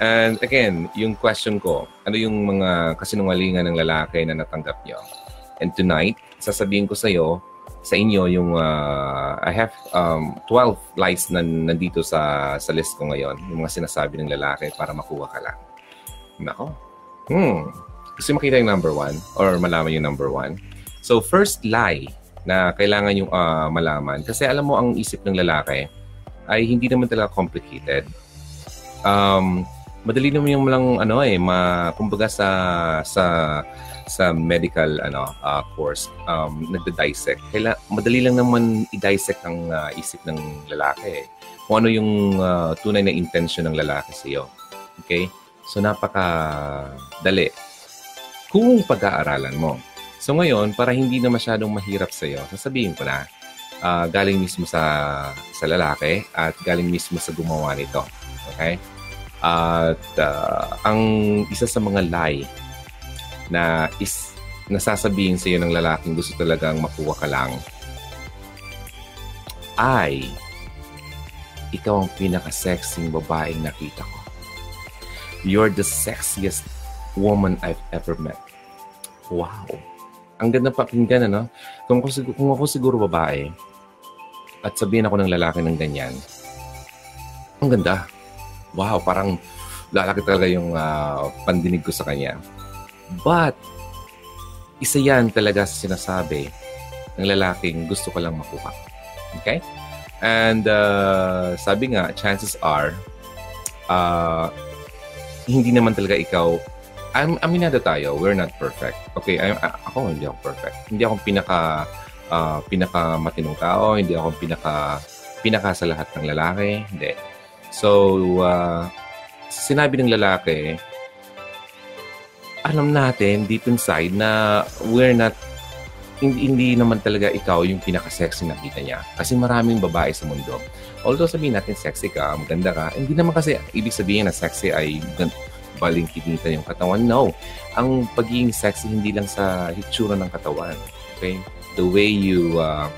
And again, yung question ko, ano yung mga kasinungalingan ng lalaki na natanggap nyo? And tonight, sasabihin ko sa iyo, sa inyo yung uh, I have um, 12 lies na nandito sa sa list ko ngayon, yung mga sinasabi ng lalaki para makuha ka lang. Nako. Hmm. Gusto makita yung number one or malaman yung number one? So first lie na kailangan yung uh, malaman kasi alam mo ang isip ng lalaki ay hindi naman talaga complicated. Um, madali naman yung lang ano eh, ma, kumbaga sa sa sa medical ano uh, course um nagde-dissect. Kaya madali lang naman i-dissect ang uh, isip ng lalaki. Eh. Kung ano yung uh, tunay na intention ng lalaki sa iyo. Okay? So napaka dali. Kung pag-aaralan mo. So ngayon, para hindi na masyadong mahirap sa iyo, sasabihin ko na uh, galing mismo sa sa lalaki at galing mismo sa gumawa nito. Okay? At uh, ang isa sa mga lie na is nasasabihin sa iyo ng lalaking gusto talagang makuha ka lang ay ikaw ang pinaka-sexing babaeng nakita ko. You're the sexiest woman I've ever met. Wow. Ang ganda pakinggan, ano? Kung ako, kung ako siguro babae at sabihin ako ng lalaki ng ganyan, ang ganda wow, parang lalaki talaga yung uh, pandinig ko sa kanya. But, isa yan talaga sa sinasabi ng lalaking gusto ko lang makuha. Okay? And uh, sabi nga, chances are, uh, hindi naman talaga ikaw, am, aminado tayo, we're not perfect. Okay, I, ako hindi ako perfect. Hindi ako pinaka, uh, pinaka matinong tao, hindi ako pinaka, pinaka sa lahat ng lalaki. Hindi So, uh, sinabi ng lalaki, alam natin deep inside na we're not hindi, hindi naman talaga ikaw yung pinaka-sexy na kita niya. Kasi maraming babae sa mundo. Although sabihin natin sexy ka, maganda ka, hindi naman kasi ibig sabihin na sexy ay baling kinita yung katawan. No. Ang pagiging sexy hindi lang sa hitsura ng katawan. Okay? The way you uh,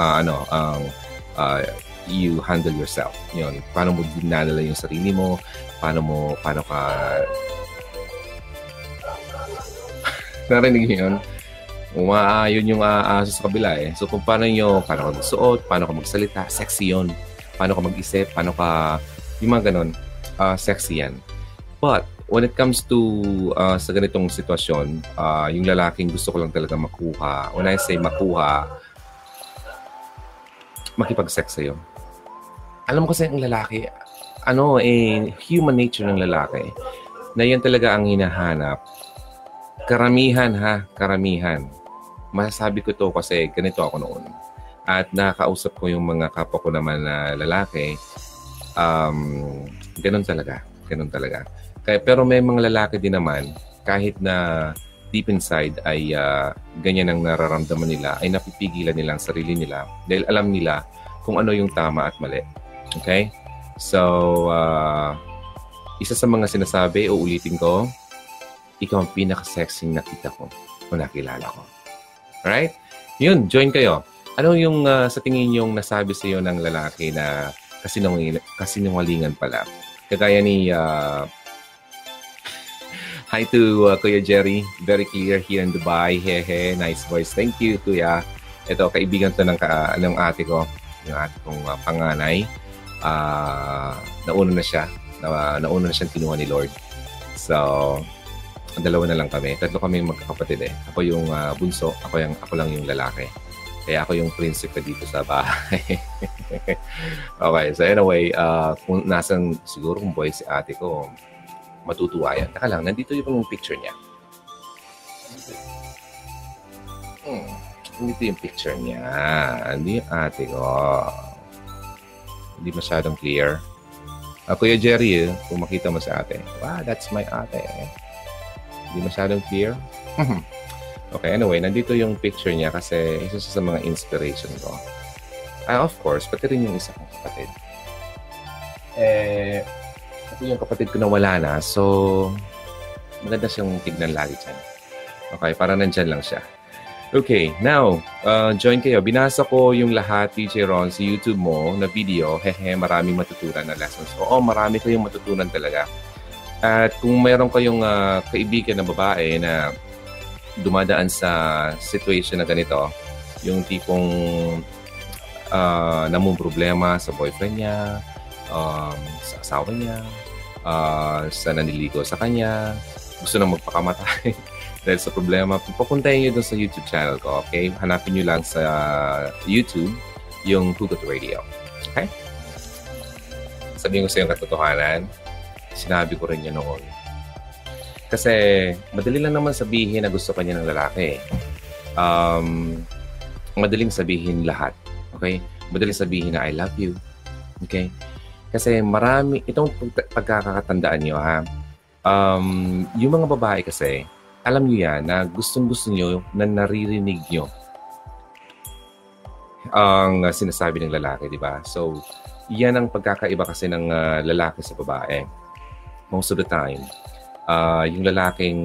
uh, ano, ang uh, you handle yourself. Yun, paano mo dinadala yung sarili mo, paano mo, paano ka... Narinig niyo yun? Uma, yun yung aaso sa kabila eh. So kung paano nyo, paano ka magsuot, paano ka magsalita, sexy yun. Paano ka mag-isip, paano ka, yung mga ganun, uh, sexy yan. But, when it comes to uh, sa ganitong sitwasyon, uh, yung lalaking gusto ko lang talaga makuha, when I say makuha, makipag-sex sa'yo alam ko kasi ang lalaki, ano eh, human nature ng lalaki, na yan talaga ang hinahanap. Karamihan ha, karamihan. Masasabi ko to kasi ganito ako noon. At nakausap ko yung mga kapwa ko naman na lalaki, um, ganun talaga. Ganun talaga. Kaya, pero may mga lalaki din naman, kahit na deep inside ay uh, ganyan ang nararamdaman nila, ay napipigilan nila ang sarili nila dahil alam nila kung ano yung tama at mali. Okay? So, uh, isa sa mga sinasabi, uulitin ko, ikaw ang pinaka-sexy nakita ko o nakilala ko. Alright? Yun, join kayo. Ano yung uh, sa tingin yung nasabi sa iyo ng lalaki na kasinungalingan pala? Kagaya ni uh, Hi to uh, Kuya Jerry. Very clear here in Dubai. Hehe, nice voice. Thank you, Kuya. Ito, kaibigan to ng, ka, ng ate ko. Yung ate kong uh, panganay uh, nauna na siya. Na, nauna na siyang kinuha ni Lord. So, dalawa na lang kami. Tatlo kami magkakapatid eh. Ako yung uh, bunso, ako, yung, ako lang yung lalaki. Kaya ako yung prinsipe dito sa bahay. okay, so anyway, uh, kung nasan siguro kung boy si ate ko, matutuwa yan. Taka lang, nandito yung picture niya. Hmm, nandito yung picture niya. Hindi yung ate ko. Hindi masyadong clear. Uh, Kuya Jerry, eh, kung makita mo sa ate. Wow, that's my ate. Hindi masyadong clear. okay, anyway, nandito yung picture niya kasi isa sa mga inspiration ko. Ah, of course, pati rin yung isa kong kapatid. Eh, ito yung kapatid ko na wala na. So, maganda siyang tignan lagi dyan. Okay, para nandyan lang siya. Okay, now, uh, join kayo. Binasa ko yung lahat, Teacher Ron, sa YouTube mo na video. Hehe, maraming matutunan na lessons. Oo, marami kayong matutunan talaga. At kung mayroon kayong uh, kaibigan na babae na dumadaan sa situation na ganito, yung tipong uh, namong problema sa boyfriend niya, um, sa asawa niya, uh, sa naniligo sa kanya, gusto na magpakamatay dahil sa problema, papuntahin nyo doon sa YouTube channel ko, okay? Hanapin nyo lang sa YouTube yung Hugot Radio. Okay? Sabihin ko sa yung katotohanan, sinabi ko rin yun noon. Kasi madali lang naman sabihin na gusto kanya ng lalaki. Um, madaling sabihin lahat. Okay? Madaling sabihin na I love you. Okay? Kasi marami, itong pagkakatandaan nyo ha, um, yung mga babae kasi, alam niyo yan na gustong-gusto niyo na naririnig niyo ang sinasabi ng lalaki, di ba? So, yan ang pagkakaiba kasi ng uh, lalaki sa babae. Most of the time, uh, yung lalaking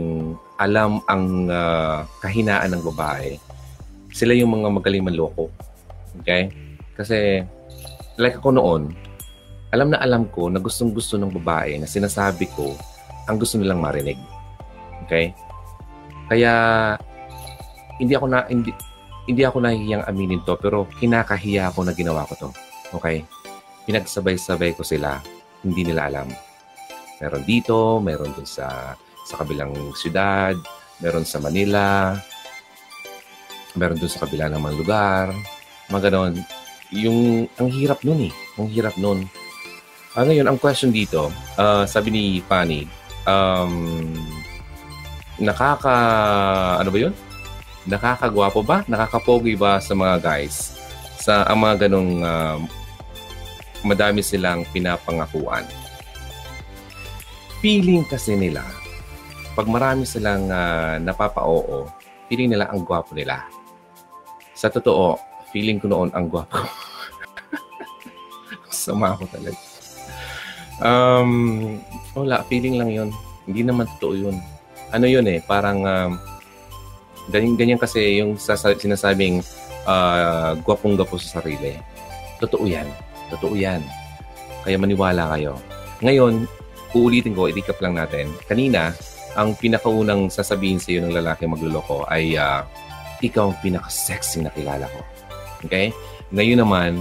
alam ang uh, kahinaan ng babae, sila yung mga magaling manloko. Okay? Kasi, like ako noon, alam na alam ko na gustong-gusto ng babae na sinasabi ko ang gusto nilang marinig. Okay? Kaya hindi ako na hindi hindi ako nahihiyang aminin to pero kinakahiya ako na ginawa ko to. Okay? Pinagsabay-sabay ko sila. Hindi nila alam. Meron dito, meron dun sa sa kabilang syudad, meron sa Manila, meron dun sa kabila ng mga lugar, mga ganon. Yung, ang hirap nun eh. Ang hirap nun. Ah, ngayon, ang question dito, uh, sabi ni Fanny, um, nakaka, ano ba yun? Nakakagwapo ba? Nakakapogi ba sa mga guys? Sa ang mga ganong uh, madami silang pinapangakuan. Feeling kasi nila, pag marami silang uh, napapa-oo, feeling nila ang gwapo nila. Sa totoo, feeling ko noon ang gwapo. Sama ako talaga. Um, wala, feeling lang yun. Hindi naman totoo yun ano yun eh, parang um, ganyan, ganyan kasi yung sasa, sinasabing uh, gwapong-gwapo sa sarili. Totoo yan. Totoo yan. Kaya maniwala kayo. Ngayon, uulitin ko, i-recap lang natin. Kanina, ang pinakaunang sasabihin sa iyo ng lalaki magluloko ay uh, ikaw ang pinaka-sexy na kilala ko. Okay? Ngayon naman,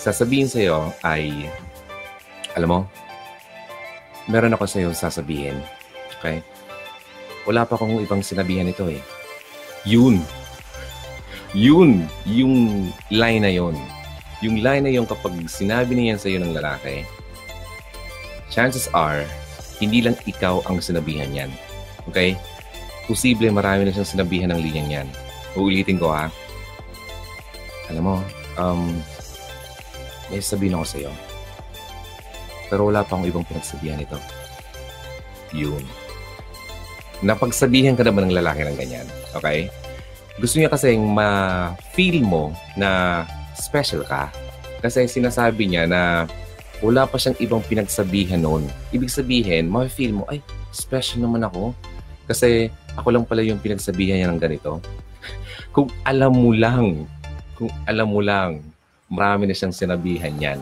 sasabihin sa iyo ay, alam mo, meron ako sa iyo sasabihin. Okay? Wala pa akong ibang sinabihan ito eh. Yun. Yun. Yung line na yun. Yung line na yun kapag sinabi niyan sa iyo ng lalaki, chances are, hindi lang ikaw ang sinabihan yan. Okay? Posible marami na siyang sinabihan ng linyang yan. Uulitin ko ha. Alam mo, um, may sabihin ako sa iyo. Pero wala pa akong ibang pinagsabihan ito. Yun napagsabihan ka naman ng lalaki ng ganyan. Okay? Gusto niya kasi ma-feel mo na special ka. Kasi sinasabi niya na wala pa siyang ibang pinagsabihan noon. Ibig sabihin, ma-feel mo, ay, special naman ako. Kasi ako lang pala yung pinagsabihan niya ng ganito. kung alam mo lang, kung alam mo lang, marami na siyang sinabihan yan.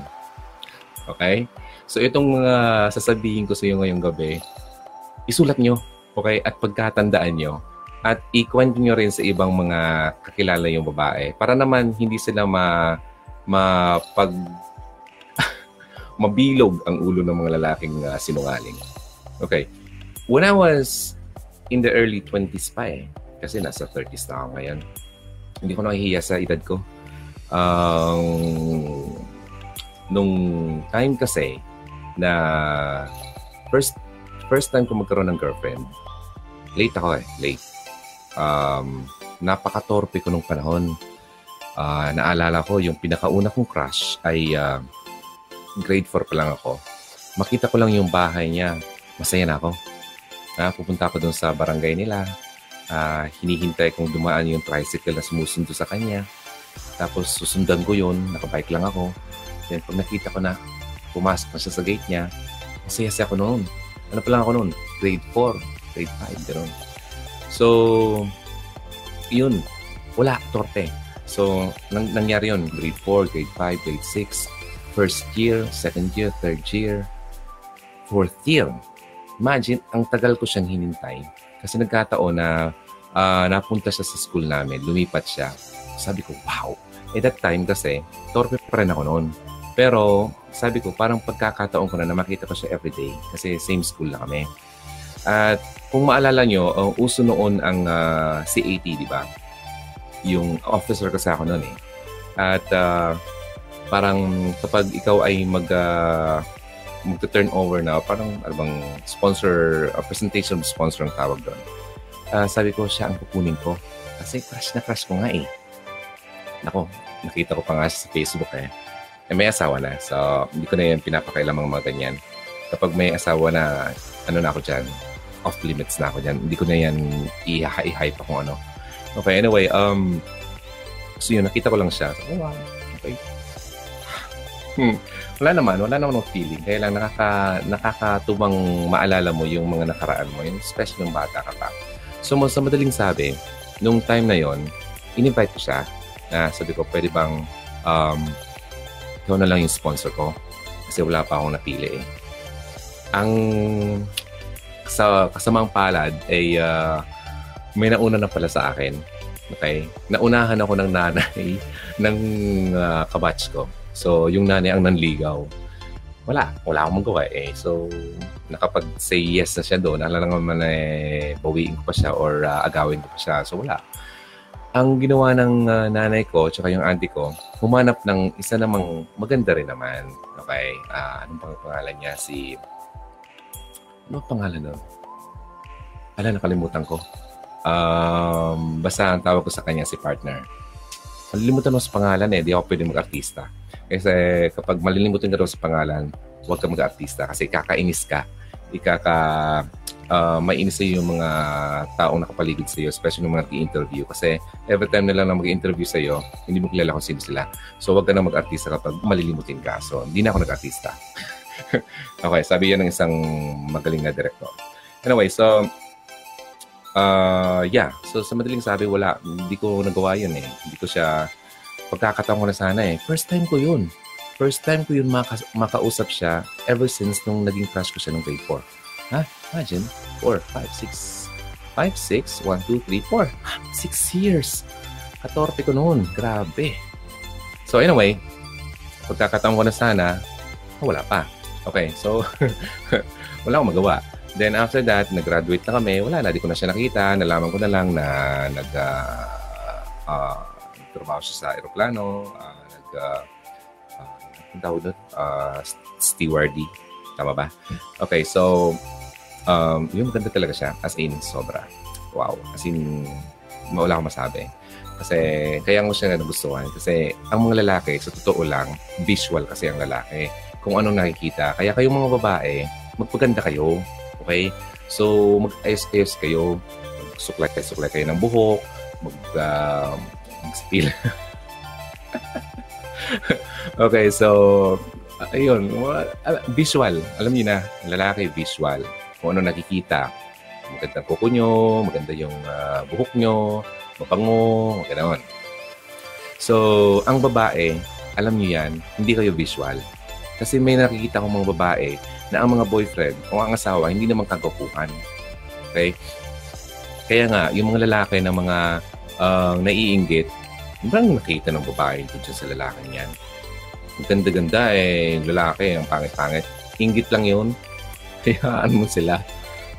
Okay? So itong mga sasabihin ko sa iyo ngayong gabi, isulat nyo Okay? At pagkatandaan nyo, at ikwento nyo rin sa ibang mga kakilala yung babae para naman hindi sila ma mapag mabilog ang ulo ng mga lalaking uh, sinungaling. Okay. When I was in the early 20s pa eh, kasi nasa 30s na ako ngayon, hindi ko nahihiya sa edad ko. Um, nung time kasi na first first time ko magkaroon ng girlfriend, late ako eh, late. Um, napaka-torpe ko nung panahon. Uh, naalala ko, yung pinakauna kong crush ay uh, grade 4 pa lang ako. Makita ko lang yung bahay niya. Masaya na ako. Uh, pupunta ako doon sa barangay nila. Uh, hinihintay kong dumaan yung tricycle na sumusundo sa kanya. Tapos susundan ko yun. Nakabike lang ako. Then pag nakita ko na pumasok na siya sa gate niya, masaya siya ako noon. Ano pa lang ako noon? Grade 4 grade 5, gano'n. So, yun, wala, torpe. So, nang, nangyari yun, grade 4, grade 5, grade 6, first year, second year, third year, fourth year. Imagine, ang tagal ko siyang hinintay. Kasi nagkataon na uh, napunta siya sa school namin, lumipat siya. Sabi ko, wow. At that time kasi, torpe pa rin ako noon. Pero, sabi ko, parang pagkakataon ko na na makita ko siya everyday. Kasi same school na kami. At kung maalala nyo, uh, uso noon ang uh, CAT, di ba? Yung officer kasi ako noon eh. At uh, parang kapag ikaw ay mag uh, magta-turn over na, parang ano bang sponsor, uh, presentation sponsor ang tawag doon. Uh, sabi ko, siya ang kukunin ko. Kasi crush na crush ko nga eh. Nako, nakita ko pa nga sa Facebook eh. Eh, may asawa na. So, hindi ko na yan pinapakailamang mga ganyan. Kapag may asawa na, ano na ako dyan, off limits na ako dyan. Hindi ko na yan i-hype pa kung ano. Okay, anyway, um, so yun, nakita ko lang siya. So, oh, wow, okay. Hmm. Wala naman, wala naman ng feeling. Kaya lang nakaka, nakakatubang maalala mo yung mga nakaraan mo, yung especially nung bata ka pa. So, sa madaling sabi, nung time na yon in-invite ko siya na sabi ko, pwede bang um, ikaw na lang yung sponsor ko? Kasi wala pa akong napili eh. Ang sa kasamang palad ay uh, may nauna na pala sa akin. Okay? Naunahan ako ng nanay ng uh, kabatch ko. So, yung nanay ang nanligaw. Wala. Wala akong magawa eh. So, nakapag-say yes na siya doon. Alam naman eh, bawiin ko pa siya or uh, agawin ko pa siya. So, wala. Ang ginawa ng uh, nanay ko at yung auntie ko, humanap ng isa namang maganda rin naman. Okay? Uh, anong pang pangalan niya? Si... Ano pangalan nun? Ala, nakalimutan ko. Um, basta ang tawag ko sa kanya si partner. Malilimutan mo sa pangalan eh. Di ako pwede mag-artista. Kasi kapag malilimutan ka daw sa pangalan, huwag ka mag-artista kasi kakainis ka. Ikaka uh, mainis sa'yo yung mga taong nakapaligid sa'yo, especially yung mga nag-interview. Kasi every time na lang na mag-interview sa'yo, hindi mo kilala kung sino sila. So, wag ka na mag-artista kapag malilimutin ka. So, hindi na ako nag-artista. okay, sabi yan ng isang magaling na director. Anyway, so, uh, yeah. So, sa madaling sabi, wala. Hindi ko nagawa yun eh. Hindi ko siya, pagkakataon ko na sana eh. First time ko yun. First time ko yun maka- makausap siya ever since nung naging crush ko siya nung grade 4. Ha? Imagine, 4, 5, 6. 5, 6, 1, 2, 3, 4. 6 years. 14 ko noon. Grabe. So anyway, pagkakataon ko na sana, wala pa. Okay, so wala akong magawa. Then after that, nag-graduate na kami. Wala na, di ko na siya nakita. Nalaman ko na lang na nag uh, uh, trabaho siya sa aeroplano. Uh, nag uh, uh, tawag? Uh, stewarding. Tama ba? Okay, so um, yung maganda talaga siya. As in, sobra. Wow. As in, wala akong masabi. Kasi, kaya ko siya nagustuhan. Kasi, ang mga lalaki, sa totoo lang, visual kasi ang lalaki. Kung anong nakikita. Kaya kayong mga babae, magpaganda kayo. Okay? So, mag-ayos-ayos kayo. Suklay-suklay kayo ng buhok. Mag, uh, mag-spill. okay, so, ayun, visual. Alam niyo na, lalaki, visual kung ano nakikita. Maganda kuko nyo, maganda yung uh, buhok nyo, mapango, ganoon. So, ang babae, alam niyo yan, hindi kayo visual. Kasi may nakikita kong mga babae na ang mga boyfriend o ang asawa hindi naman kagapuhan. Okay? Kaya nga, yung mga lalaki na mga uh, naiinggit, parang nakita ng babae dito sa lalaki niyan. Ang ganda-ganda eh, lalaki, ang pangit-pangit. Inggit lang yun. Hayaan mo sila.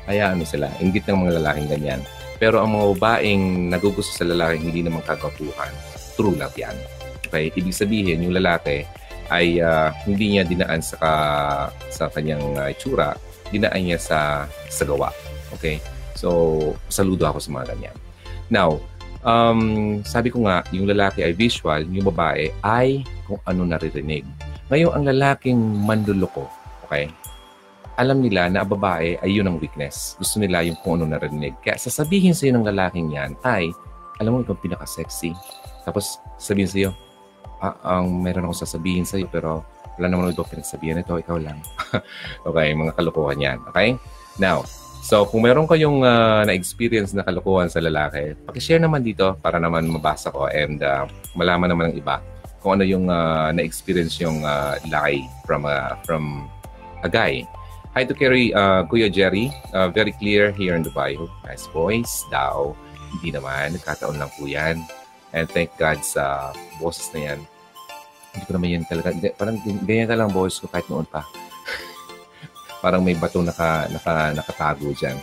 Hayaan mo sila. Ingit ng mga lalaking ganyan. Pero ang mga babaeng nagugusto sa lalaki hindi naman kagapuhan. True love yan. Okay? Ibig sabihin, yung lalaki ay uh, hindi niya dinaan sa, ka, sa kanyang uh, itsura, dinaan niya sa, sa gawa. Okay? So, saludo ako sa mga ganyan. Now, um, sabi ko nga, yung lalaki ay visual, yung babae ay kung ano naririnig. Ngayon, ang lalaking manluloko, okay, alam nila na babae ay yun ang weakness. Gusto nila yung kung ano narinig. Kaya sasabihin sa'yo ng lalaking yan ay, alam mo, ikaw pinaka-sexy. Tapos sabihin sa'yo, ah, ang meron akong sasabihin sa'yo pero wala naman ito pinagsabihan ito, ikaw lang. okay, mga kalokohan yan. Okay? Now, So, kung meron kayong uh, na-experience na kalokohan sa lalaki, pakishare naman dito para naman mabasa ko and uh, malaman naman ng iba kung ano yung uh, na-experience yung uh, lie from, uh, from a guy. Hi to Kerry, uh, Kuya Jerry. Uh, very clear here in Dubai. Nice voice daw. Hindi naman. Nagkataon lang po yan. And thank God sa boses na yan. Hindi ko naman yan talaga. Parang ganyan ka lang boses ko kahit noon pa parang may bato naka, naka, nakatago dyan.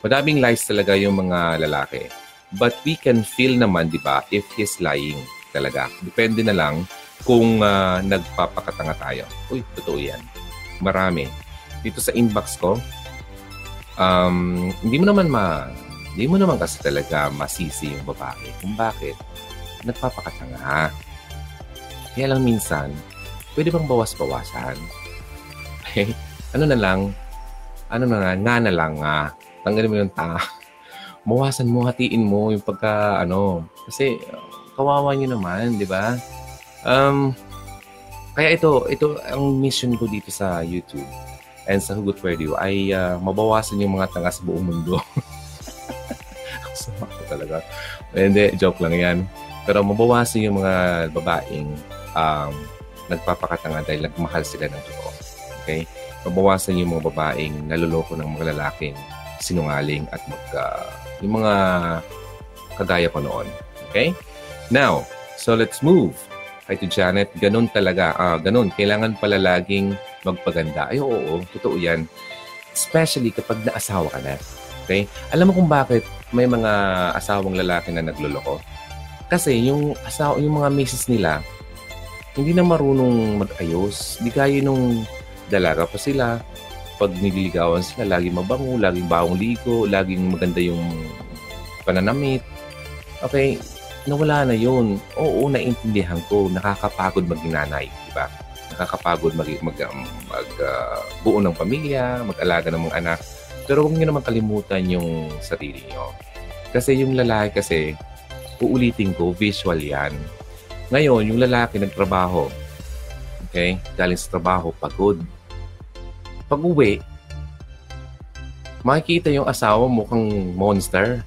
Madaming lies talaga yung mga lalaki. But we can feel naman, di ba, if he's lying talaga. Depende na lang kung uh, nagpapakatanga tayo. Uy, totoo yan. Marami. Dito sa inbox ko, um, hindi mo naman ma... Hindi mo naman kasi talaga masisi yung babae kung bakit nagpapakatanga. Kaya lang minsan, pwede bang bawas-bawasan? Okay? ano na lang, ano na lang, nga na lang, nga. Tanggalin mo yung ta. Mawasan mo, hatiin mo yung pagka, ano, kasi kawawa nyo naman, di ba? Um, kaya ito, ito ang mission ko dito sa YouTube and sa Hugot Radio ay uh, mabawasan yung mga tanga sa buong mundo. Sama ko talaga. Hindi, joke lang yan. Pero mabawasan yung mga babaeng um, nagpapakatanga dahil nagmahal sila ng totoo. Okay? mabawasan yung mga babaeng naloloko ng mga lalaking sinungaling at mag, uh, yung mga kagaya ko noon. Okay? Now, so let's move. Kay to Janet, ganun talaga. Ah, ganun. Kailangan pala laging magpaganda. Ay, oo, oo. Totoo yan. Especially kapag naasawa ka na. Okay? Alam mo kung bakit may mga asawang lalaki na nagloloko? Kasi yung asawa, yung mga misis nila, hindi na marunong mag-ayos. Hindi kaya nung dalaga pa sila. Pag nililigawan sila, laging mabango, laging bawang ligo, laging maganda yung pananamit. Okay, nawala na yun. Oo, naintindihan ko. Nakakapagod maging nanay, di ba? Nakakapagod mag, mag, mag uh, buo ng pamilya, mag-alaga ng mga anak. Pero huwag niyo naman kalimutan yung sarili niyo. Kasi yung lalaki kasi, uulitin ko, visual yan. Ngayon, yung lalaki nagtrabaho, okay, galing sa trabaho, pagod, pag uwi, makikita yung asawa mo kang monster.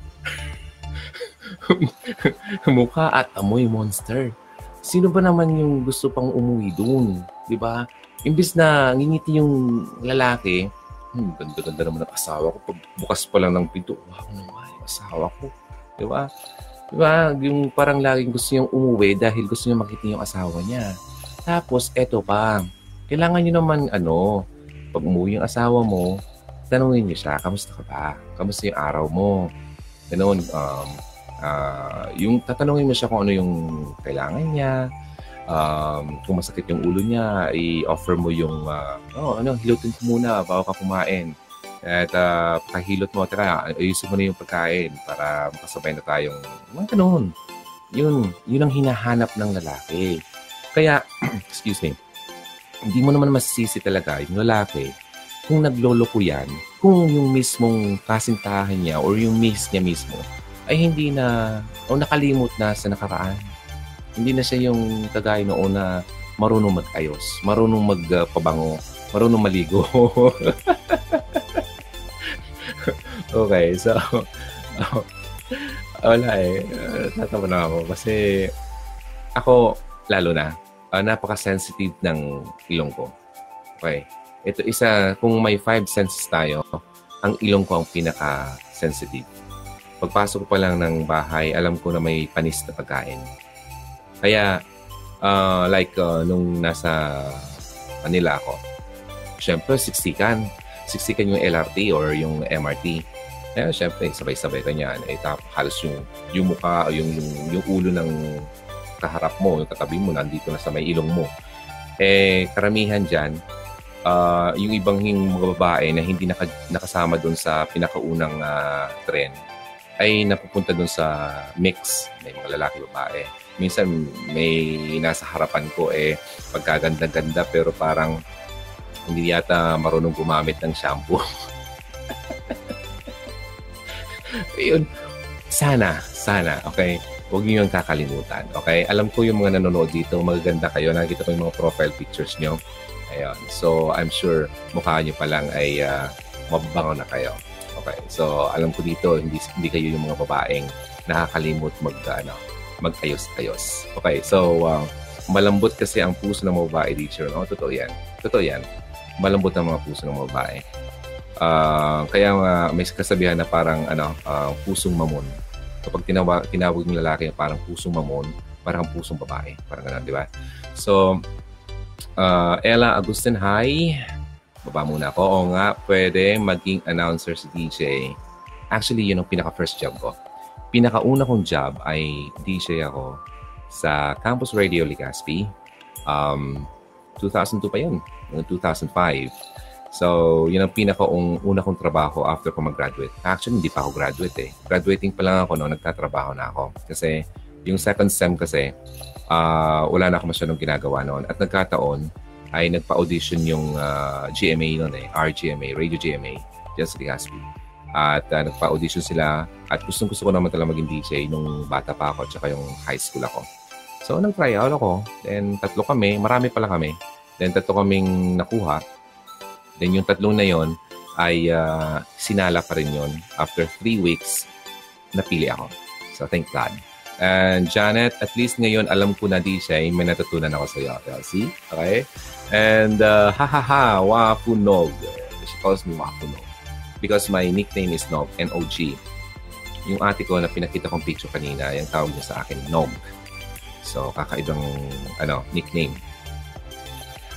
Mukha at amoy monster. Sino ba naman yung gusto pang umuwi doon? Di ba? Imbis na ngingiti yung lalaki, hmm, ganda-ganda naman ang asawa ko. Pag bukas pa lang ng pinto, wow naman yung asawa ko. Di ba? Di ba? Yung parang laging gusto niyang umuwi dahil gusto niya makita yung asawa niya. Tapos, eto pa. Kailangan niyo naman, ano, pag umuwi yung asawa mo, tanungin niyo siya, kamusta ka ba? Kamusta yung araw mo? Ganun, um, uh, yung tatanungin mo siya kung ano yung kailangan niya, um, kung masakit yung ulo niya, i-offer mo yung, uh, oh, ano, hilutin ko muna bago ka kumain. At uh, pakahilot mo, teka, ayusin mo na yung pagkain para makasabay na tayong, mga ganun. Yun, yun ang hinahanap ng lalaki. Kaya, excuse me, hindi mo naman masisisi talaga yung lalaki kung nagloloko yan, kung yung mismong kasintahan niya or yung miss niya mismo ay hindi na o nakalimot na sa nakaraan. Hindi na siya yung kagaya noon na marunong mag-ayos, marunong magpabango, marunong maligo. okay, so wala eh. Tatawa na ako kasi ako lalo na uh, napaka-sensitive ng ilong ko. Okay. Ito isa, kung may five senses tayo, ang ilong ko ang pinaka-sensitive. Pagpasok ko pa lang ng bahay, alam ko na may panis na pagkain. Kaya, uh, like, uh, nung nasa Manila ako, syempre, siksikan. Siksikan yung LRT or yung MRT. Kaya, syempre, sabay-sabay ka niyan. Eh, tap, halos yung, yung mukha, yung, yung, yung ulo ng kaharap mo, yung katabi mo, nandito na sa may ilong mo. Eh, karamihan dyan, uh, yung ibang mga babae na hindi naka, nakasama doon sa pinakaunang uh, tren ay napupunta doon sa mix. May mga lalaki babae. Minsan may nasa harapan ko eh pagkaganda-ganda pero parang hindi yata marunong gumamit ng shampoo. Yun. Sana, sana, okay? huwag niyo yung kakalimutan. Okay? Alam ko yung mga nanonood dito, magaganda kayo. Nakita ko yung mga profile pictures nyo. Ayun. So, I'm sure mukha nyo pa lang ay uh, mababango na kayo. Okay. So, alam ko dito, hindi, hindi kayo yung mga babaeng nakakalimot mag, ano, mag-ayos-ayos. Okay. So, uh, malambot kasi ang puso ng mga babae, teacher. No? Totoo yan. Totoo yan. Malambot ang mga puso ng mga babae. Uh, kaya uh, may kasabihan na parang ano, uh, pusong mamon. Kapag tinawag, tinawag ng lalaki parang pusong mamon, parang pusong babae. Parang ganun, di ba? So, uh, Ella Agustin, hi. Baba muna ako. Oo nga, pwede maging announcer si DJ. Actually, yun ang pinaka-first job ko. Pinakauna kong job ay DJ ako sa Campus Radio Legazpi. Um, 2002 pa yun. 2005. So, yun ang pinaka-una kong trabaho after ko mag-graduate. Actually, hindi pa ako graduate eh. Graduating pa lang ako no, nagtatrabaho na ako. Kasi yung second sem kasi, uh, wala na ako masyadong ginagawa noon. At nagkataon, ay nagpa-audition yung uh, ah, GMA noon eh, RGMA, Radio GMA, just Legazpi. At uh, nagpa-audition sila at gustong gusto ko naman talaga maging DJ nung bata pa ako at yung high school ako. So, nag-try out ako. Then, tatlo kami. Marami pala kami. Then, tatlo kaming nakuha. Then yung tatlong na yon ay uh, sinala pa rin yon. After three weeks, napili ako. So thank God. And Janet, at least ngayon alam ko na DJ, may natutunan ako sa iyo. See? Okay? And uh, ha ha ha, Wapunog. She calls me Wapunog. Because my nickname is Nog, N-O-G. Yung ate ko na pinakita kong picture kanina, yung tawag niya sa akin, Nog. So, kakaibang ano, nickname.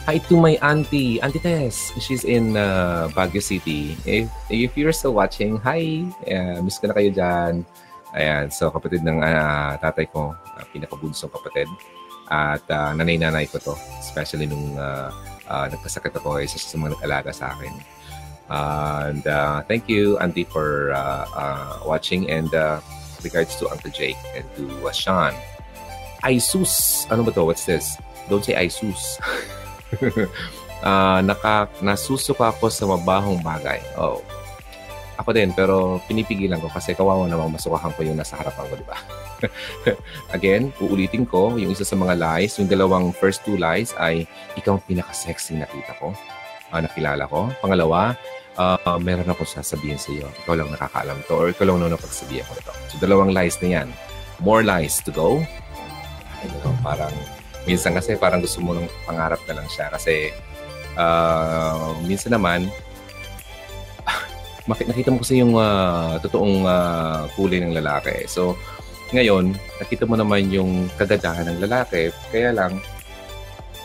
Hi to my auntie, Auntie Tess. She's in uh, Baguio City. If, if you're still watching, hi. Uh, miss ko na kayo dyan. Ayan, so kapatid ng uh, tatay ko, uh, pinakabunsong kapatid. At uh, nanay-nanay ko to, especially nung uh, uh, nagkasakit ako, isa sa mga nag-alaga sa akin. Uh, and uh, thank you, Auntie, for uh, uh, watching and uh, regards to Uncle Jake and to uh, Sean. Isus. Ano ba to? What's this? Don't say Isus. uh, naka, nasusuka ako sa mabahong bagay. Oh. Ako din, pero pinipigilan ko kasi kawawa namang masukahan ko yung nasa harapan ko, di ba? Again, uulitin ko, yung isa sa mga lies, yung dalawang first two lies ay ikaw ang pinaka-sexy nakita ko, uh, nakilala ko. Pangalawa, uh, meron ako sasabihin sa iyo. Ikaw lang nakakaalam to or ikaw lang na napagsabihin ko ito. So, dalawang lies na yan. More lies to go. Ay, know, parang minsan kasi parang gusto mo ng pangarap na lang siya kasi uh, minsan naman nakita mo kasi yung uh, totoong uh, kulay ng lalaki. So, ngayon, nakita mo naman yung kagandahan ng lalaki. Kaya lang,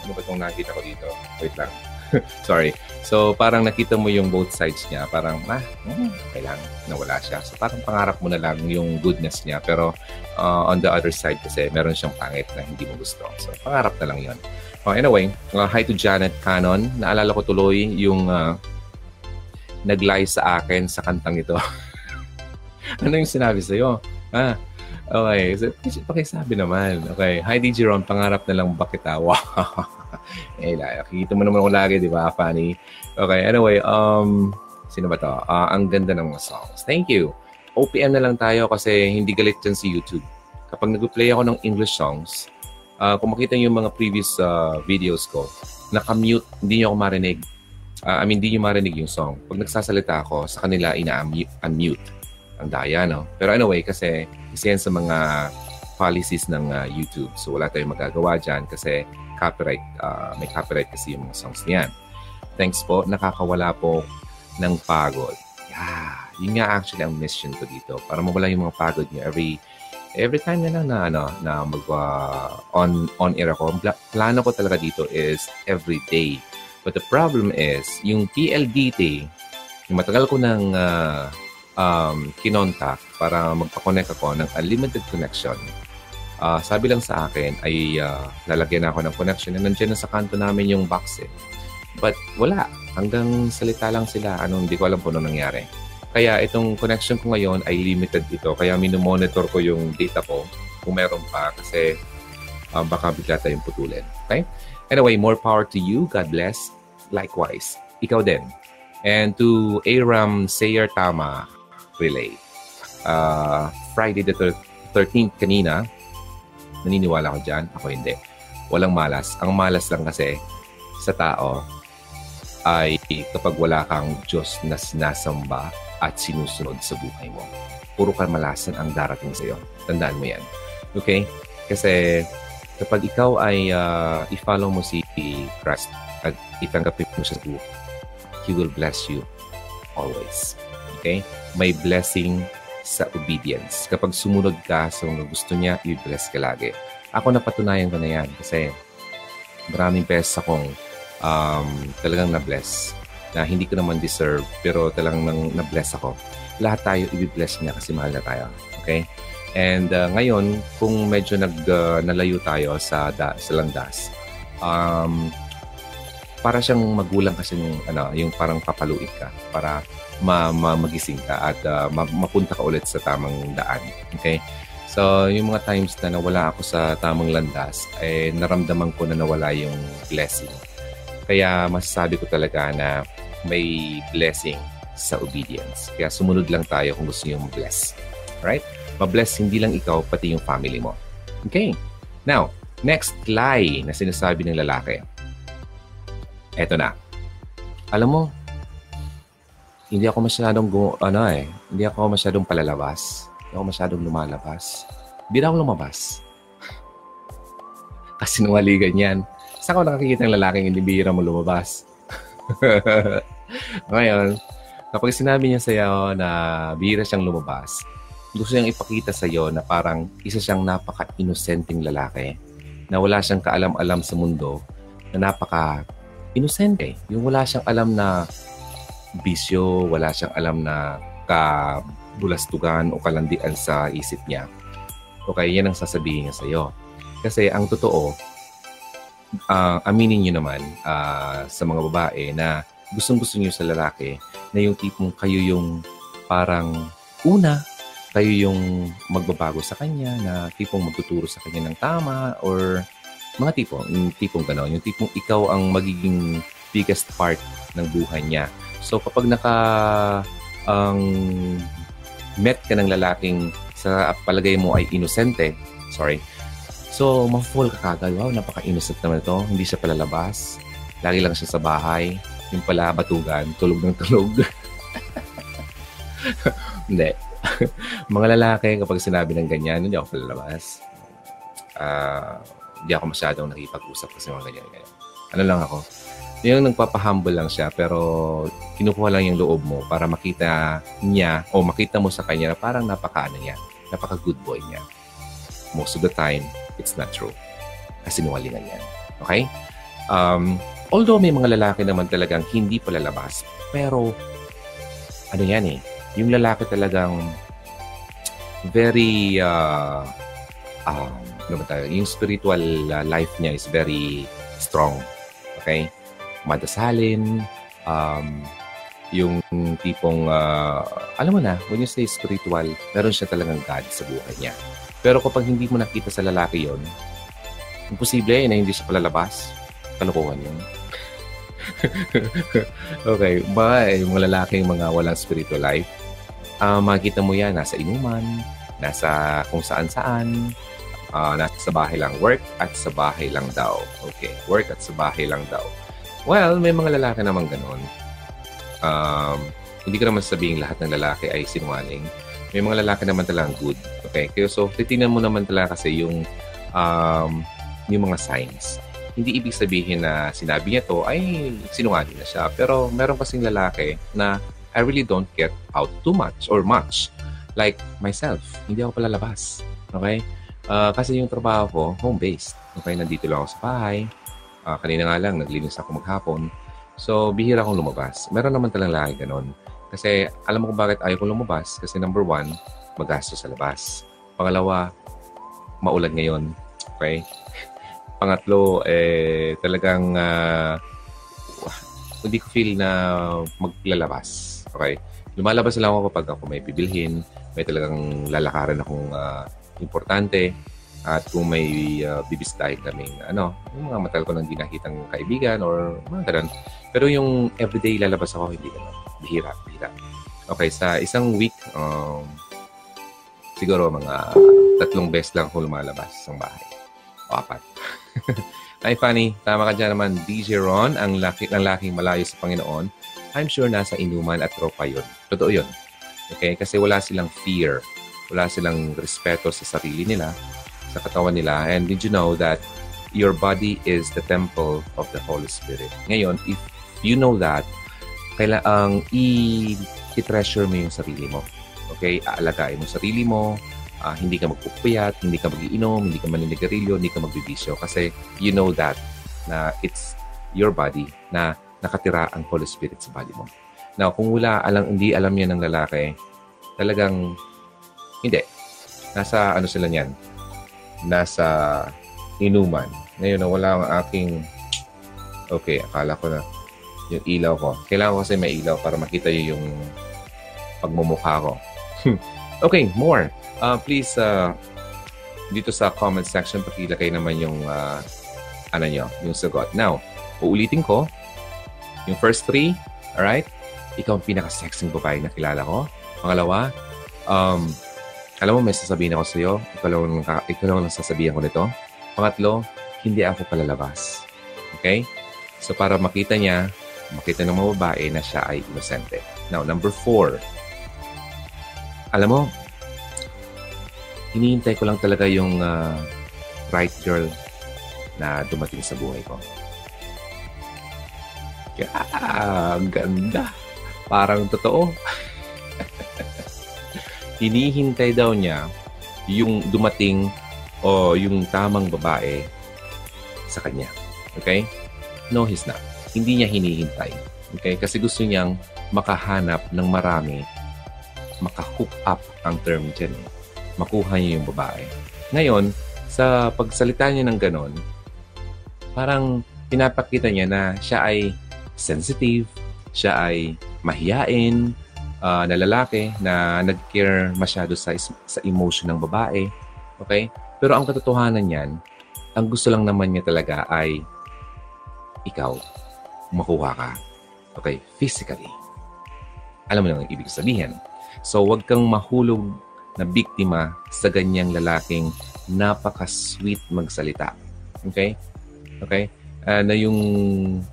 ano ba itong nakita ko dito? Wait lang. Sorry. So, parang nakita mo yung both sides niya. Parang, ah, hmm, okay lang, nawala siya. So, parang pangarap mo na lang yung goodness niya. Pero, uh, on the other side kasi, meron siyang pangit na hindi mo gusto. So, pangarap na lang yon. Uh, anyway, uh, hi to Janet Cannon. Naalala ko tuloy yung uh, nag-lie sa akin sa kantang ito. ano yung sinabi sa'yo? Ah, okay. So, pakisabi naman. Okay. Hi, DJ Ron. Pangarap na lang ba kita? Wow eh, nakikita mo naman ako lagi, di ba? Funny. Okay, anyway, um, sino ba to? Uh, ang ganda ng mga songs. Thank you. OPM na lang tayo kasi hindi galit dyan si YouTube. Kapag nag-play ako ng English songs, uh, kung makita niyo yung mga previous uh, videos ko, naka-mute, hindi niyo ako marinig. Uh, I mean, hindi niyo marinig yung song. Pag nagsasalita ako, sa kanila ina-unmute. Ang daya, no? Pero anyway, kasi isa yan sa mga policies ng uh, YouTube. So, wala tayong magagawa dyan kasi copyright. Uh, may copyright kasi yung mga songs niyan. Thanks po. Nakakawala po ng pagod. Yeah, yun nga actually ang mission ko dito. Para mawala yung mga pagod niyo every every time na lang na ano na mag uh, on on air ako. Plano ko talaga dito is every day. But the problem is yung PLDT, yung matagal ko nang uh, um, kinontak para magpa-connect ako ng unlimited connection uh, sabi lang sa akin ay uh, lalagyan ako ng connection na nandiyan na sa kanto namin yung box eh. But wala. Hanggang salita lang sila. Ano, hindi ko alam kung ano nangyari. Kaya itong connection ko ngayon ay limited ito. Kaya minomonitor ko yung data ko kung meron pa kasi uh, baka bigla tayong putulin. Okay? Anyway, more power to you. God bless. Likewise. Ikaw din. And to Aram Sayer Tama Relay. Uh, Friday the 13th kanina, Naniniwala ko dyan. Ako hindi. Walang malas. Ang malas lang kasi sa tao, ay kapag wala kang Diyos na sinasamba at sinusunod sa buhay mo. Puro kamalasan ang darating sa iyo. Tandaan mo yan. Okay? Kasi kapag ikaw ay uh, i-follow mo si Christ at itanggapin mo siya sa buhay, He will bless you always. Okay? May blessing sa obedience. Kapag sumunod ka sa mga gusto niya, i-bless ka lagi. Ako napatunayan ko na yan kasi maraming beses akong um, talagang na-bless na hindi ko naman deserve pero talagang na-bless ako. Lahat tayo i-bless niya kasi mahal na tayo. Okay? And uh, ngayon, kung medyo nag, uh, nalayo tayo sa, da, sa landas, um, para siyang magulang kasi yung, ano, yung parang papaluin ka para ma, ma magising ka at uh, ma, mapunta ka ulit sa tamang daan. Okay? So, yung mga times na nawala ako sa tamang landas, eh, naramdaman ko na nawala yung blessing. Kaya masasabi ko talaga na may blessing sa obedience. Kaya sumunod lang tayo kung gusto nyo bless. Right? Ma-bless hindi lang ikaw, pati yung family mo. Okay. Now, next lie na sinasabi ng lalaki eto na. Alam mo, hindi ako masyadong, ano eh, hindi ako masyadong palalabas. Hindi ako masyadong lumalabas. Hindi ako lumabas. Kasi nungalingan yan. Saan ko nakakikita ng lalaking hindi bihira mo lumabas? Ngayon, kapag sinabi niya sa'yo na bihira siyang lumabas, gusto niyang ipakita sa'yo na parang isa siyang napaka-inosenteng lalaki na wala siyang kaalam-alam sa mundo na napaka inosente. Yung wala siyang alam na bisyo, wala siyang alam na kabulastugan o kalandian sa isip niya. Okay, yan ang sasabihin niya sa'yo. Kasi ang totoo, uh, aminin niyo naman uh, sa mga babae na gustong-gusto niyo sa lalaki na yung tipong kayo yung parang una, kayo yung magbabago sa kanya, na tipong magtuturo sa kanya ng tama or mga tipo, yung tipong gano'n, yung tipong ikaw ang magiging biggest part ng buhay niya. So kapag naka ang um, met ka ng lalaking sa palagay mo ay inosente, sorry, so ma-fall ka kagad, wow, napaka-innocent naman ito, hindi siya palalabas, lagi lang siya sa bahay, yung pala batugan, tulog ng tulog. hindi. mga lalaki, kapag sinabi ng ganyan, hindi ako palalabas. Uh, hindi ako masyadong nakipag-usap kasi mga ganyan, ganyan. Ano lang ako, yung nagpapahumble lang siya pero kinukuha lang yung loob mo para makita niya o makita mo sa kanya na parang napaka-ano niya, napaka-good boy niya. Most of the time, it's not true. Kasi nuwalingan yan. Okay? Um, although may mga lalaki naman talagang hindi palalabas, pero ano yan eh, yung lalaki talagang very uh, um, ano ba tayo, yung spiritual uh, life niya is very strong. Okay? Madasalin, um, yung tipong, uh, alam mo na, when you say spiritual, meron siya talagang God sa buhay niya. Pero kapag hindi mo nakita sa lalaki yon imposible na hindi siya palalabas. Kalokohan yun. okay, ba yung mga lalaki mga walang spiritual life, uh, makikita mo yan nasa inuman, nasa kung saan-saan, uh, nasa bahay lang. Work at sa bahay lang daw. Okay, work at sa bahay lang daw. Well, may mga lalaki naman ganun. Um, hindi ko naman sabihin lahat ng lalaki ay sinungaling. May mga lalaki naman talagang good. Okay? Kaya so, titingnan mo naman talaga kasi yung um, yung mga signs. Hindi ibig sabihin na sinabi niya to ay sinungaling na siya. Pero meron kasing lalaki na I really don't get out too much or much. Like myself, hindi ako palalabas. Okay? Uh, kasi yung trabaho ko, home-based. Okay, nandito lang ako sa bahay. Uh, kanina nga lang, naglinis ako maghapon. So, bihira akong lumabas. Meron naman talang lagi ganun. Kasi alam mo kung bakit ayaw kong lumabas. Kasi number one, magastos sa labas. Pangalawa, maulan ngayon. Okay? Pangatlo, eh, talagang uh, hindi ko feel na maglalabas. Okay? Lumalabas lang ako kapag ako may bibilhin. May talagang lalakaran akong uh, importante at kung may uh, bibisitahin kaming ano, yung mga matagal ko nang di nakitang kaibigan or mga ganun. Pero yung everyday lalabas ako, hindi ganun. Bihira, bihira. Okay, sa isang week, um, siguro mga tatlong beses lang ako lumalabas sa bahay. O apat. Ay, funny. Tama ka dyan naman. DJ Ron, ang laki, ang laking malayo sa Panginoon. I'm sure nasa inuman at tropa yun. Totoo yun. Okay? Kasi wala silang fear. Wala silang respeto sa sarili nila, sa katawan nila. And did you know that your body is the temple of the Holy Spirit? Ngayon, if you know that, kailangang i-treasure mo yung sarili mo. Okay? Aalagain mo sarili mo, uh, hindi ka magpupuyat, hindi ka magiinom, hindi ka maninigarilyo, hindi ka magbibisyo kasi you know that na it's your body na nakatira ang Holy Spirit sa body mo. Now, kung wala, alam, hindi alam yan ng lalaki, talagang hindi. Nasa ano sila niyan? Nasa inuman. Ngayon, na wala ang aking okay, akala ko na yung ilaw ko. Kailangan ko kasi may ilaw para makita yung pagmumukha ko. okay, more uh, please uh, dito sa comment section pakilagay naman yung uh, ano nyo, yung sagot. Now, uulitin ko, yung first three, alright? Ikaw ang pinaka-sexing babae na kilala ko. Pangalawa, um, alam mo, may sasabihin ako sa'yo. Ikaw lang, ikaw lang sasabihin ko nito. Pangatlo, hindi ako palalabas. Okay? So, para makita niya, makita ng mga babae na siya ay inosente. Now, number four, alam mo, hinihintay ko lang talaga yung uh, right girl na dumating sa buhay ko. Kaya, ah, ganda. Parang totoo. Hinihintay daw niya yung dumating o yung tamang babae sa kanya. Okay? No, he's not. Hindi niya hinihintay. Okay? Kasi gusto niyang makahanap ng marami, makahook up ang term dyan makuha niya yung babae. Ngayon, sa pagsalita niya ng ganon, parang pinapakita niya na siya ay sensitive, siya ay mahiyain, uh, na lalaki na nag-care masyado sa, sa emotion ng babae. Okay? Pero ang katotohanan niyan, ang gusto lang naman niya talaga ay ikaw, makuha ka. Okay? Physically. Alam mo na ang ibig sabihin. So, wag kang mahulog na biktima sa ganyang lalaking napaka-sweet magsalita. Okay? Okay? Uh, na yung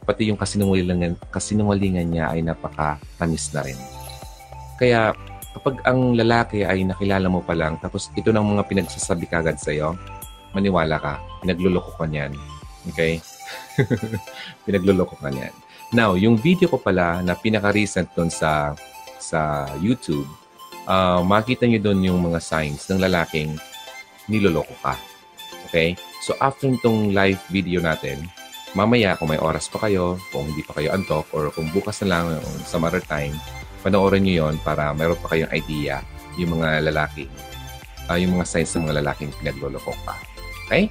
pati yung kasinungalingan, kasinungalingan niya ay napaka-tamis na rin. Kaya kapag ang lalaki ay nakilala mo pa lang tapos ito ng mga pinagsasabi kagad sa iyo, maniwala ka, pinagluloko ka niyan. Okay? pinagluloko ka niyan. Now, yung video ko pala na pinaka-recent doon sa sa YouTube uh, makita nyo doon yung mga signs ng lalaking niloloko ka. Okay? So, after itong live video natin, mamaya kung may oras pa kayo, kung hindi pa kayo antok, or kung bukas na lang sa other time, panoorin nyo yon para meron pa kayong idea yung mga lalaki, uh, yung mga signs ng mga lalaking pinagloloko ka. Okay?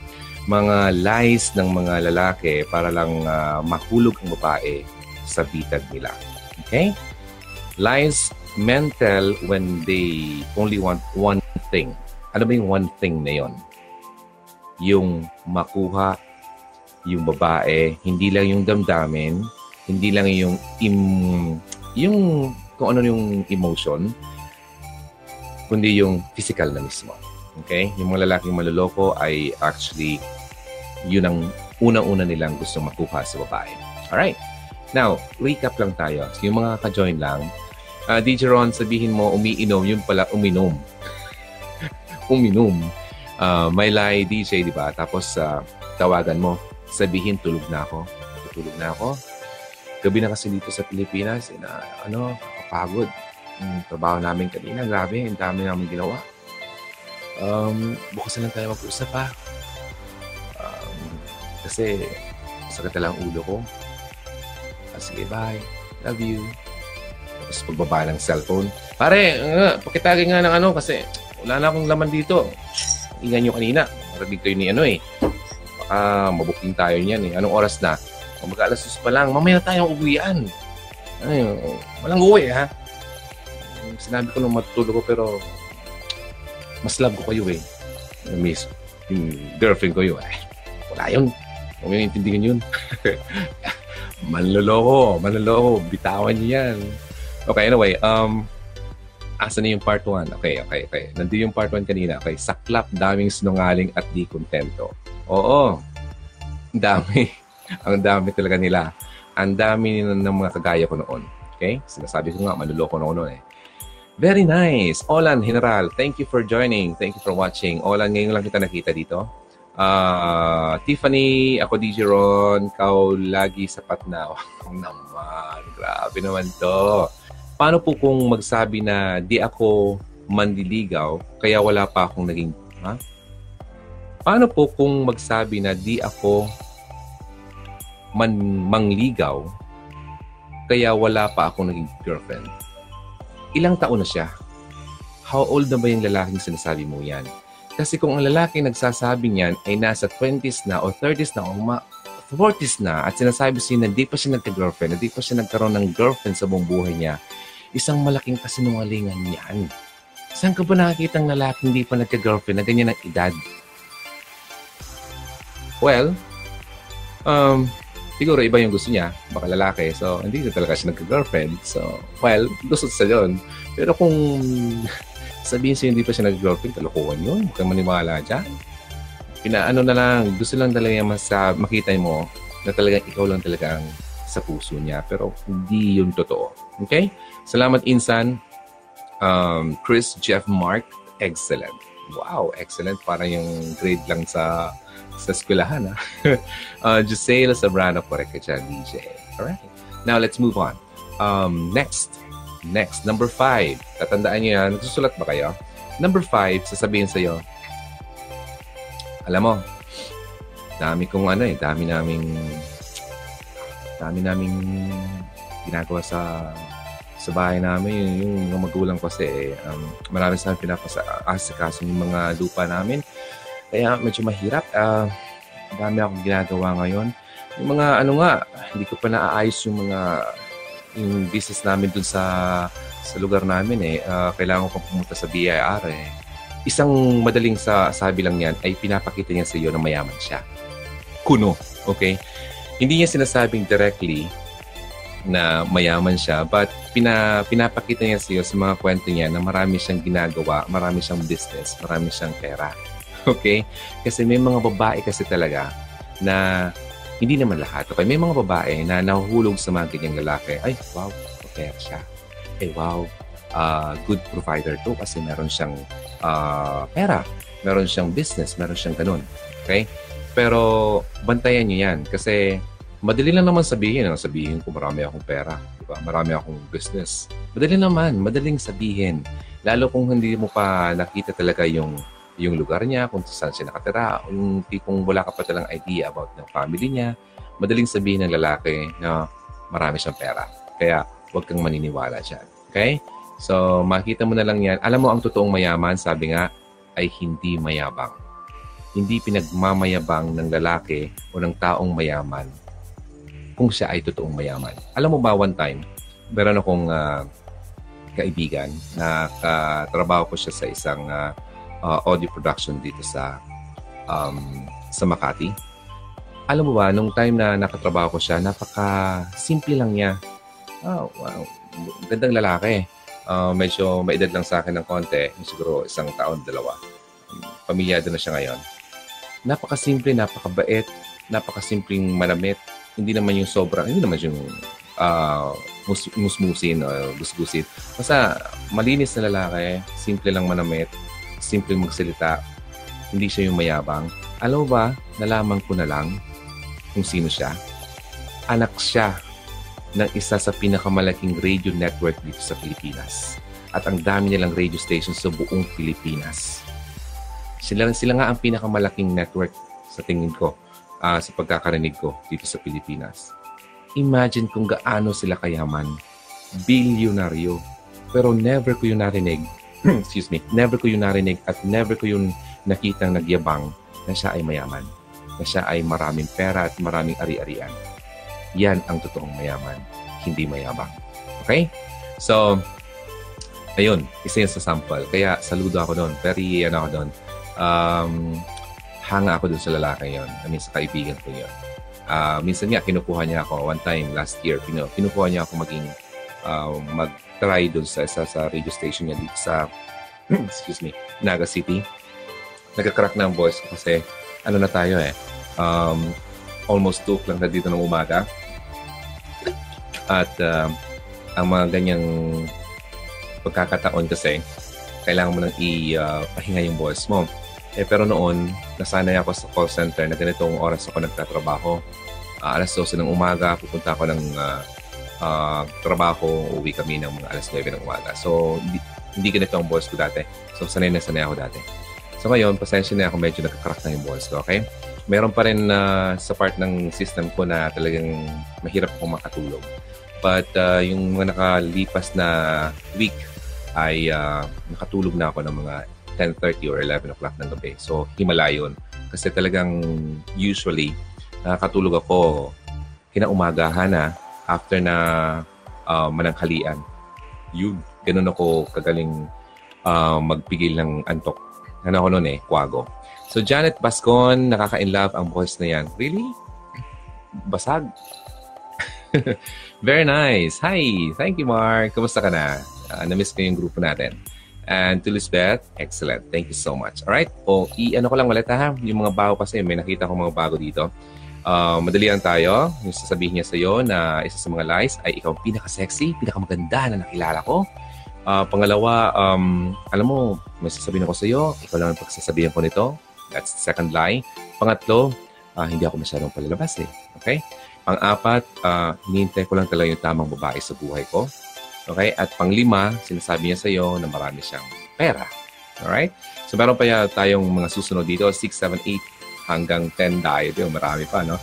Mga lies ng mga lalaki para lang uh, mahulog ang babae sa bitag nila. Okay? Lies men tell when they only want one thing. Ano ba yung one thing na yon? Yung makuha yung babae, hindi lang yung damdamin, hindi lang yung im, yung kung ano yung emotion, kundi yung physical na mismo. Okay? Yung mga lalaking maloloko ay actually yun ang unang-una nilang gusto makuha sa babae. Alright. Now, recap lang tayo. So, yung mga ka-join lang, uh, DJ Ron, sabihin mo umiinom, yun pala uminom. uminom. Uh, may lie DJ, di ba? Tapos uh, tawagan mo, sabihin tulog na ako. Tulog na ako. Gabi na kasi dito sa Pilipinas, eh, na, ano, kapagod. Yung trabaho namin kanina, grabe, ang dami namin ginawa. Um, bukas na lang tayo mag-usap ha. Um, kasi sakit na lang ulo ko. Ah, sige, bye. Love you. Tapos pagbaba ng cellphone. Pare, uh, pakitagay nga ng ano kasi wala na akong laman dito. Ingan nyo kanina. Narinig kayo ni ano eh. Baka mabuking tayo niyan eh. Anong oras na? Mag alas pa lang. Mamaya na tayong uwian. Ay, walang uwi ha. Sinabi ko nung matutulog ko pero mas love ko kayo eh. Miss, yung girlfriend ko yun. Eh, wala yun. Huwag yung intindihin yun. manloloko, manloloko. Bitawan niyo yan. Okay, anyway, um, asa na yung part 1? Okay, okay, okay. Nandun yung part 1 kanina. Okay, saklap, daming sinungaling at di kontento. Oo. Dami. Ang dami talaga nila. Ang dami ng, ng mga kagaya ko noon. Okay? Sinasabi ko nga, manluloko na ako noon eh. Very nice. Olan, General, thank you for joining. Thank you for watching. Olan, ngayon lang kita nakita dito. Uh, Tiffany, ako DJ Ron, kau lagi sapat na. Wow naman, grabe naman to. Paano po kung magsabi na di ako manliligaw, kaya wala pa akong naging... Ha? Paano po kung magsabi na di ako man mangligaw, kaya wala pa akong naging girlfriend? Ilang taon na siya? How old na ba yung lalaking sinasabi mo yan? Kasi kung ang lalaki nagsasabi niyan ay nasa 20s na o 30s na o ma 40s na at sinasabi siya na di pa siya nagka-girlfriend, na di pa siya nagkaroon ng girlfriend sa buong buhay niya, isang malaking kasinungalingan yan. Saan ka ba nakakita ng lalaki hindi pa nagka-girlfriend na ganyan ang edad? Well, um, siguro iba yung gusto niya, baka lalaki. So, hindi na talaga siya nagka-girlfriend. So, well, gusto sa yun. Pero kung sabihin siya hindi pa siya nag-girlfriend, kalokohan yun. Huwag kang maniwala dyan. Pinaano na lang, gusto lang talaga mas uh, makita mo na talagang ikaw lang talaga ang sa puso niya. Pero hindi yun totoo. Okay? Salamat, Insan. Um, Chris, Jeff, Mark, excellent. Wow, excellent. Parang yung grade lang sa sa eskwelahan. Ha? uh, Gisela Sabrano, dyan, DJ. Alright. Now, let's move on. Um, next. Next. Number five. Tatandaan niyo yan. Nagsusulat ba kayo? Number five, sasabihin sa'yo, alam mo, dami kong ano eh, dami naming dami naming ginagawa sa sa bahay namin, yung, yung magulang ko kasi, um, marami sa pinapasakaso yung mga lupa namin. Kaya medyo mahirap. Uh, dami akong ginagawa ngayon. Yung mga ano nga, hindi ko pa naaayos yung mga yung business namin dun sa sa lugar namin eh. Uh, kailangan ko pumunta sa BIR eh. Isang madaling sa sabi lang yan ay pinapakita niya sa iyo na mayaman siya. Kuno, okay? Hindi niya sinasabing directly na mayaman siya but pina, pinapakita niya sa iyo sa mga kwento niya na marami siyang ginagawa, marami siyang business, marami siyang pera. Okay? Kasi may mga babae kasi talaga na hindi naman lahat. Okay? May mga babae na nahuhulog sa mga ganyang lalaki. Ay, wow, okay siya. Ay, wow, uh, good provider to kasi meron siyang uh, pera. Meron siyang business. Meron siyang ganun. Okay? Pero bantayan niyo yan kasi madali lang naman sabihin. Ano? Sabihin ko marami akong pera. Diba? Marami akong business. Madali naman. Madaling sabihin. Lalo kung hindi mo pa nakita talaga yung yung lugar niya, kung saan siya nakatira, yung tipong wala ka pa talang idea about ng family niya, madaling sabihin ng lalaki na marami siyang pera. Kaya huwag kang maniniwala dyan. Okay? So, makita mo na lang yan. Alam mo, ang totoong mayaman, sabi nga, ay hindi mayabang. Hindi pinagmamayabang ng lalaki o ng taong mayaman kung siya ay totoong mayaman. Alam mo ba, one time, meron akong uh, kaibigan na katrabaho ko siya sa isang uh, uh, audio production dito sa um, sa Makati. Alam mo ba, nung time na nakatrabaho ko siya, napaka-simple lang niya. Oh, wow. Gandang lalaki. Uh, medyo may edad lang sa akin ng konti. Siguro isang taon, dalawa. Pamilyado na siya ngayon. Napaka-simple, napaka-bait, napaka-simpleng manamit. Hindi naman yung sobrang, hindi naman yung uh, mus- musmusin o gusgusin. Basta malinis na lalaki, simple lang manamit, simpleng magsalita, hindi siya yung mayabang. Alam mo ba, nalaman ko na lang kung sino siya. Anak siya ng isa sa pinakamalaking radio network dito sa Pilipinas. At ang dami nilang radio stations sa buong Pilipinas. Sila, sila nga ang pinakamalaking network sa tingin ko, uh, sa pagkakarinig ko dito sa Pilipinas. Imagine kung gaano sila kayaman. Bilyonaryo. Pero never ko yung narinig excuse me, never ko yung narinig at never ko yung nakitang nagyabang na siya ay mayaman, na siya ay maraming pera at maraming ari-arian. Yan ang totoong mayaman, hindi mayabang. Okay? So, ayun, isa yun sa sample. Kaya saludo ako doon. Very, ano ako doon. Um, hanga ako doon sa lalaki yon. I mean, sa kaibigan ko yon. Uh, minsan nga, kinukuha niya ako. One time, last year, kinukuha niya ako maging uh, mag try doon sa isa sa radio station niya dito sa excuse me, Naga City. Nagka-crack na ang voice ko kasi ano na tayo eh. Um, almost 2 o'clock na dito ng umaga. At uh, ang mga ganyang pagkakataon kasi, kailangan mo nang ipahinga uh, yung boss mo. Eh, pero noon, nasanay ako sa call center na ganitong oras ako nagtatrabaho. Uh, alas 12 ng umaga, pupunta ako ng uh, uh, trabaho, uwi kami ng mga alas 9 ng umaga. So, hindi, hindi ganito ang boss ko dati. So, sanay na sanay ako dati. So, ngayon, pasensya na ako, medyo nagkakrak na yung boss ko, okay? Meron pa rin uh, sa part ng system ko na talagang mahirap akong makatulog. But uh, yung mga nakalipas na week, ay uh, nakatulog na ako ng mga 10.30 or 11 o'clock ng gabi. So, himala yun. Kasi talagang usually, nakakatulog ako kinaumagahan na after na uh, mananghalian. Yun, ganun ako kagaling uh, magpigil ng antok. Ano ako noon eh, kwago. So, Janet Bascon, nakaka-inlove ang voice na yan. Really? Basag? Very nice. Hi. Thank you, Mark. Kumusta ka na? Uh, na-miss ko yung grupo natin. And to Lisbeth, excellent. Thank you so much. Alright? O, i-ano ko lang ulit ha. Yung mga bago kasi, may nakita ko mga bago dito. Uh, madali lang tayo. Yung sasabihin niya sa iyo na isa sa mga lies ay ikaw pinaka-sexy, pinaka-maganda na nakilala ko. Uh, pangalawa, um, alam mo, may sasabihin ako sa iyo, ikaw lang ang pagsasabihin ko nito. That's the second lie. Pangatlo, uh, hindi ako masyadong palalabas eh. Okay? Pang-apat, uh, hinihintay ko lang talaga yung tamang babae sa buhay ko. Okay? At panglima, sinasabi niya sa iyo na marami siyang pera. Alright? So meron pa tayong mga susunod dito, 6, 7, 8 hanggang 10 tayo. Yung marami pa, no?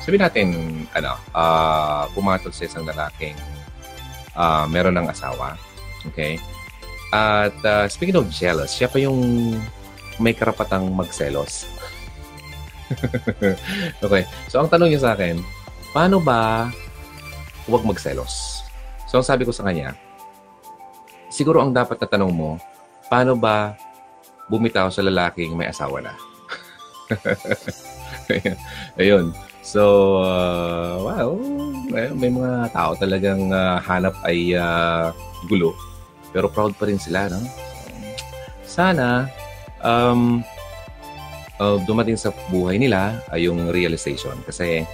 Sabihin natin, ano, uh, pumatol sa isang lalaking uh, meron ng asawa. Okay? At uh, speaking of jealous, siya pa yung may karapatang magselos. okay. So, ang tanong niya sa akin, paano ba huwag magselos? So, ang sabi ko sa kanya, siguro ang dapat na tanong mo, paano ba bumitaw sa lalaking may asawa na? Ayun. So, uh, well, may mga tao talagang uh, hanap ay uh, gulo. Pero proud pa rin sila, no? Sana, um, uh, dumating sa buhay nila ay yung realization. Kasi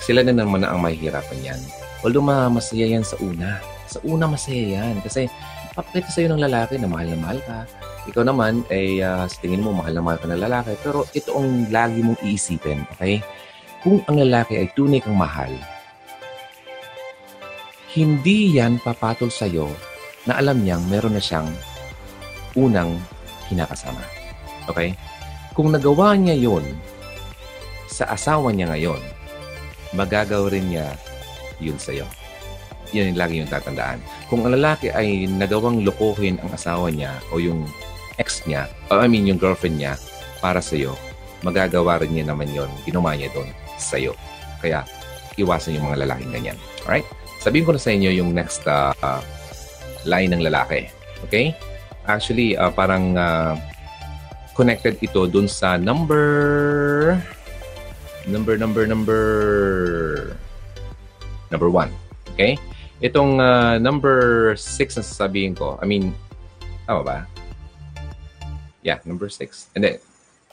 sila na naman ang mahihirapan yan. Although masaya yan sa una. Sa una masaya yan. Kasi papakita sa'yo ng lalaki na mahal na mahal ka. Ikaw naman, ay uh, sa tingin mo mahal na mahal ka ng lalaki. Pero ito ang lagi mong iisipin. Okay? Kung ang lalaki ay tunay kang mahal, hindi yan papatol sa'yo na alam niyang meron na siyang unang kinakasama. Okay? Kung nagawa niya yon sa asawa niya ngayon, magagawa rin niya yun sa'yo. Yan yung lagi yung tatandaan. Kung ang lalaki ay nagawang lokohin ang asawa niya o yung ex niya, o I mean yung girlfriend niya para sa'yo, magagawa rin niya naman yon ginawa niya doon sa'yo. Kaya, iwasan yung mga lalaking ganyan. Alright? Sabihin ko na sa inyo yung next uh, line ng lalaki. Okay? Actually, uh, parang uh, connected ito dun sa number number number number number one. Okay? Itong uh, number six na sasabihin ko, I mean, tama ba? Yeah, number six. And then,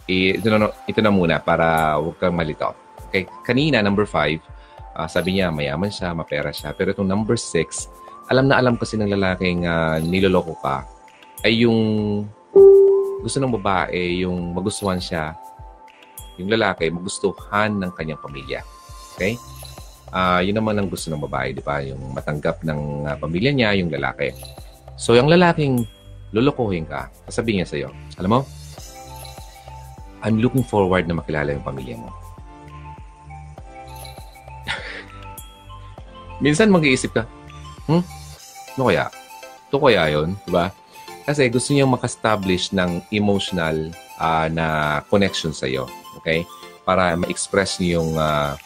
ito na, ito na muna para huwag kang malito. Okay, kanina, number five, uh, sabi niya, mayaman siya, mapera siya. Pero itong number six, alam na alam kasi ng lalaking uh, niloloko ka, ay yung gusto ng babae, yung magustuhan siya, yung lalaki, magustuhan ng kanyang pamilya. Okay? Uh, yun naman ang gusto ng babae, di ba? Yung matanggap ng uh, pamilya niya, yung lalaki. So, yung lalaking lulukuhin ka, sasabihin niya sa'yo, alam mo, I'm looking forward na makilala yung pamilya mo. Minsan mag-iisip ka, hmm? Ano kaya? Ito kaya yun? Di ba? Kasi gusto niyang makastablish ng emotional uh, na connection sa'yo. Okay? Para ma-express niyo yung uh,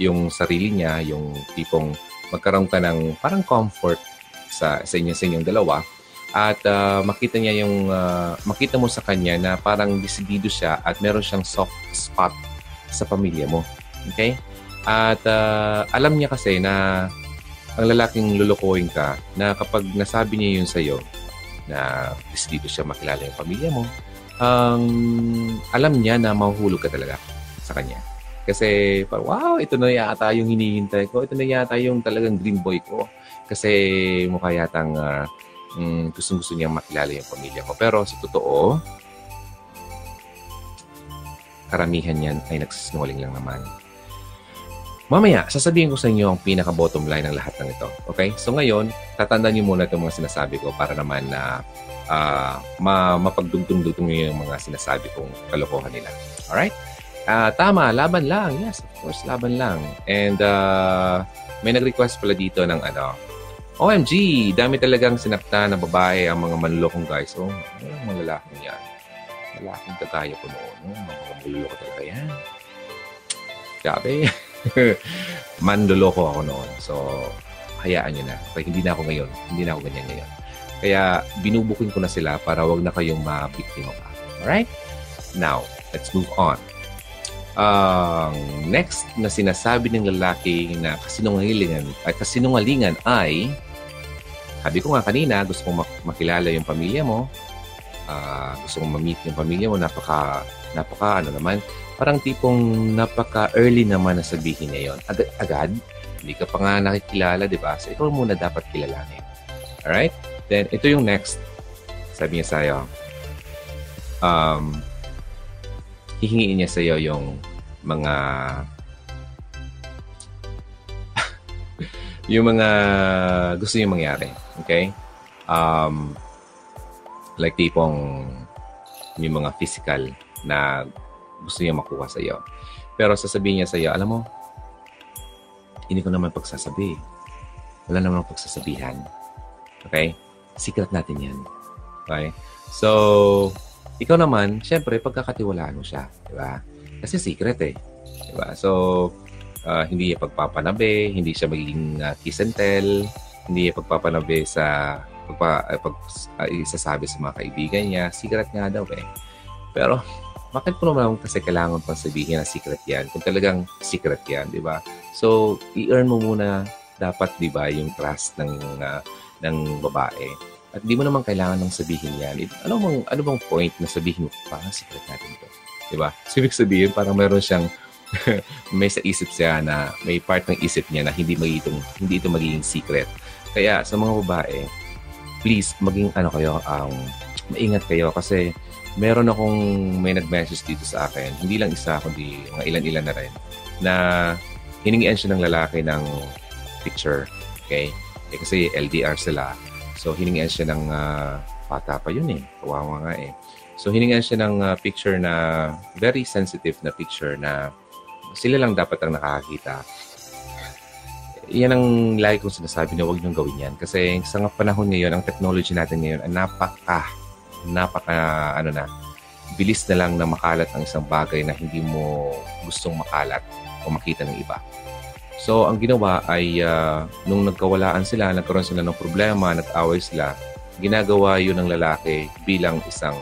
yung sarili niya, yung tipong magkaroon ka ng parang comfort sa sa inyo sa inyong dalawa at uh, makita niya yung uh, makita mo sa kanya na parang desidido siya at meron siyang soft spot sa pamilya mo. Okay? At uh, alam niya kasi na ang lalaking lulukuhin ka na kapag nasabi niya yun sa iyo na desidido siya makilala yung pamilya mo, ang um, alam niya na mahuhulog ka talaga sa kanya. Kasi, parang, wow, ito na yata yung hinihintay ko. Ito na yata yung talagang dream boy ko. Kasi mukha yatang uh, mm, gustong-gusto niyang makilala yung pamilya ko. Pero sa totoo, karamihan yan ay nagsisinungaling lang naman. Mamaya, sasabihin ko sa inyo ang pinaka-bottom line ng lahat ng ito. Okay? So ngayon, tatandaan niyo muna itong mga sinasabi ko para naman na uh, ma mapagdugtong-dugtong niyo yung mga sinasabi kong kalokohan nila. Alright? Uh, tama, laban lang. Yes, of course, laban lang. And uh, may nag-request pala dito ng ano, OMG, dami talagang sinakta na babae ang mga manlokong guys. Oh, mga lalaking yan. Lalaking kagaya ko noon. Oh, mga manloloko talaga yan. Grabe. Mandoloko ako noon. So, hayaan nyo na. Okay, hindi na ako ngayon. Hindi na ako ganyan ngayon. Kaya, binubukin ko na sila para wag na kayong mabiktima pa. Alright? Now, let's move on. Ang uh, next na sinasabi ng lalaki na kasinungalingan ay kasinungalingan ay sabi ko nga kanina, gusto kong makilala yung pamilya mo. Uh, gusto kong ma-meet yung pamilya mo. Napaka, napaka ano naman, parang tipong napaka-early naman na sabihin niya yon. Agad, agad, hindi ka pa nga nakikilala, di ba? So, ikaw muna dapat kilalanin. Alright? Then, ito yung next. Sabi niya sa'yo, um, hihingiin niya sa'yo yung mga yung mga gusto niya mangyari. Okay? Um, like tipong yung mga physical na gusto niya makuha sa iyo. Pero sasabihin niya sa iyo, alam mo, hindi ko naman pagsasabi. Wala naman pagsasabihan. Okay? Secret natin yan. Okay? So, ikaw naman, syempre, pagkakatiwalaan mo siya. Di ba? Kasi secret eh. Di ba? So, uh, hindi niya pagpapanabi, hindi siya magiging uh, kiss and tell, hindi niya pagpapanabi sa pagpa, uh, pag, uh, isasabi sa mga kaibigan niya. Secret nga daw eh. Pero, bakit po naman kasi kailangan pang sabihin na secret yan? Kung talagang secret yan, di ba? So, i-earn mo muna dapat, di ba, yung trust ng, uh, ng babae. At di mo naman kailangan ng sabihin yan. Ano bang, ano bang point na sabihin mo, parang secret natin to? Di ba? So, ibig sabihin, parang meron siyang may sa isip siya na may part ng isip niya na hindi magiging hindi ito magiging secret. Kaya sa mga babae, please maging ano kayo um maingat kayo kasi meron akong may nag-message dito sa akin, hindi lang isa, kundi mga ilan-ilan na rin, na hiningian siya ng lalaki ng picture. Okay? Eh, kasi LDR sila. So, hiningian siya ng uh, bata pa yun eh. Kawawa nga eh. So, hiningian siya ng uh, picture na very sensitive na picture na sila lang dapat ang nakakakita. Yan ang lagi kong sinasabi na huwag niyong gawin yan. Kasi sa panahon ngayon, ang technology natin ngayon, ang napaka napaka ano na bilis na lang na makalat ang isang bagay na hindi mo gustong makalat o makita ng iba. So, ang ginawa ay uh, nung nagkawalaan sila, nagkaroon sila ng problema, nag-away sila, ginagawa yun ng lalaki bilang isang